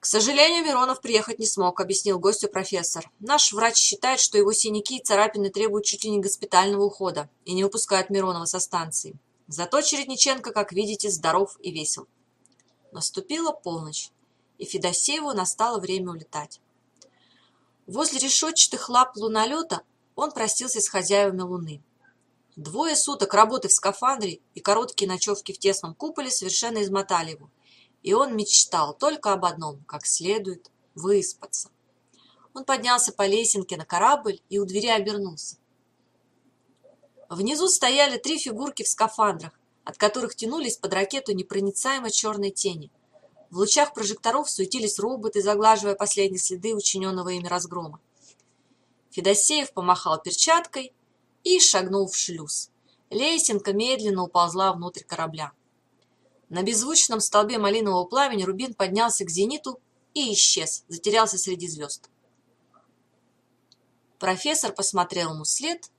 «К сожалению, Миронов приехать не смог», — объяснил гостю профессор. «Наш врач считает, что его синяки и царапины требуют чуть ли не госпитального ухода и не выпускает Миронова со станции. Зато Чередниченко, как видите, здоров и весел». Наступила полночь, и Федосееву настало время улетать. Возле решетчатых лап лунолета он простился с хозяевами Луны. Двое суток работы в скафандре и короткие ночевки в тесном куполе совершенно измотали его, и он мечтал только об одном – как следует выспаться. Он поднялся по лесенке на корабль и у двери обернулся. Внизу стояли три фигурки в скафандрах, от которых тянулись под ракету непроницаемо черные тени. В лучах прожекторов суетились роботы, заглаживая последние следы учиненного ими разгрома. Федосеев помахал перчаткой и шагнул в шлюз. Лесенка медленно уползла внутрь корабля. На беззвучном столбе малинового пламени рубин поднялся к зениту и исчез, затерялся среди звезд. Профессор посмотрел ему след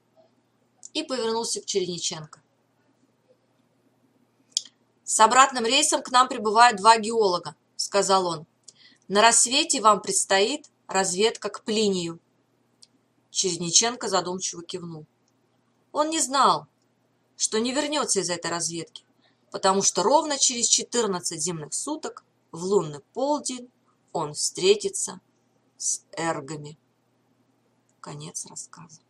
и повернулся к Черениченко. «С обратным рейсом к нам прибывают два геолога», — сказал он. «На рассвете вам предстоит разведка к Плинию». Черениченко задумчиво кивнул. Он не знал, что не вернется из этой разведки потому что ровно через 14 земных суток в лунный полдень он встретится с эргами. Конец рассказа.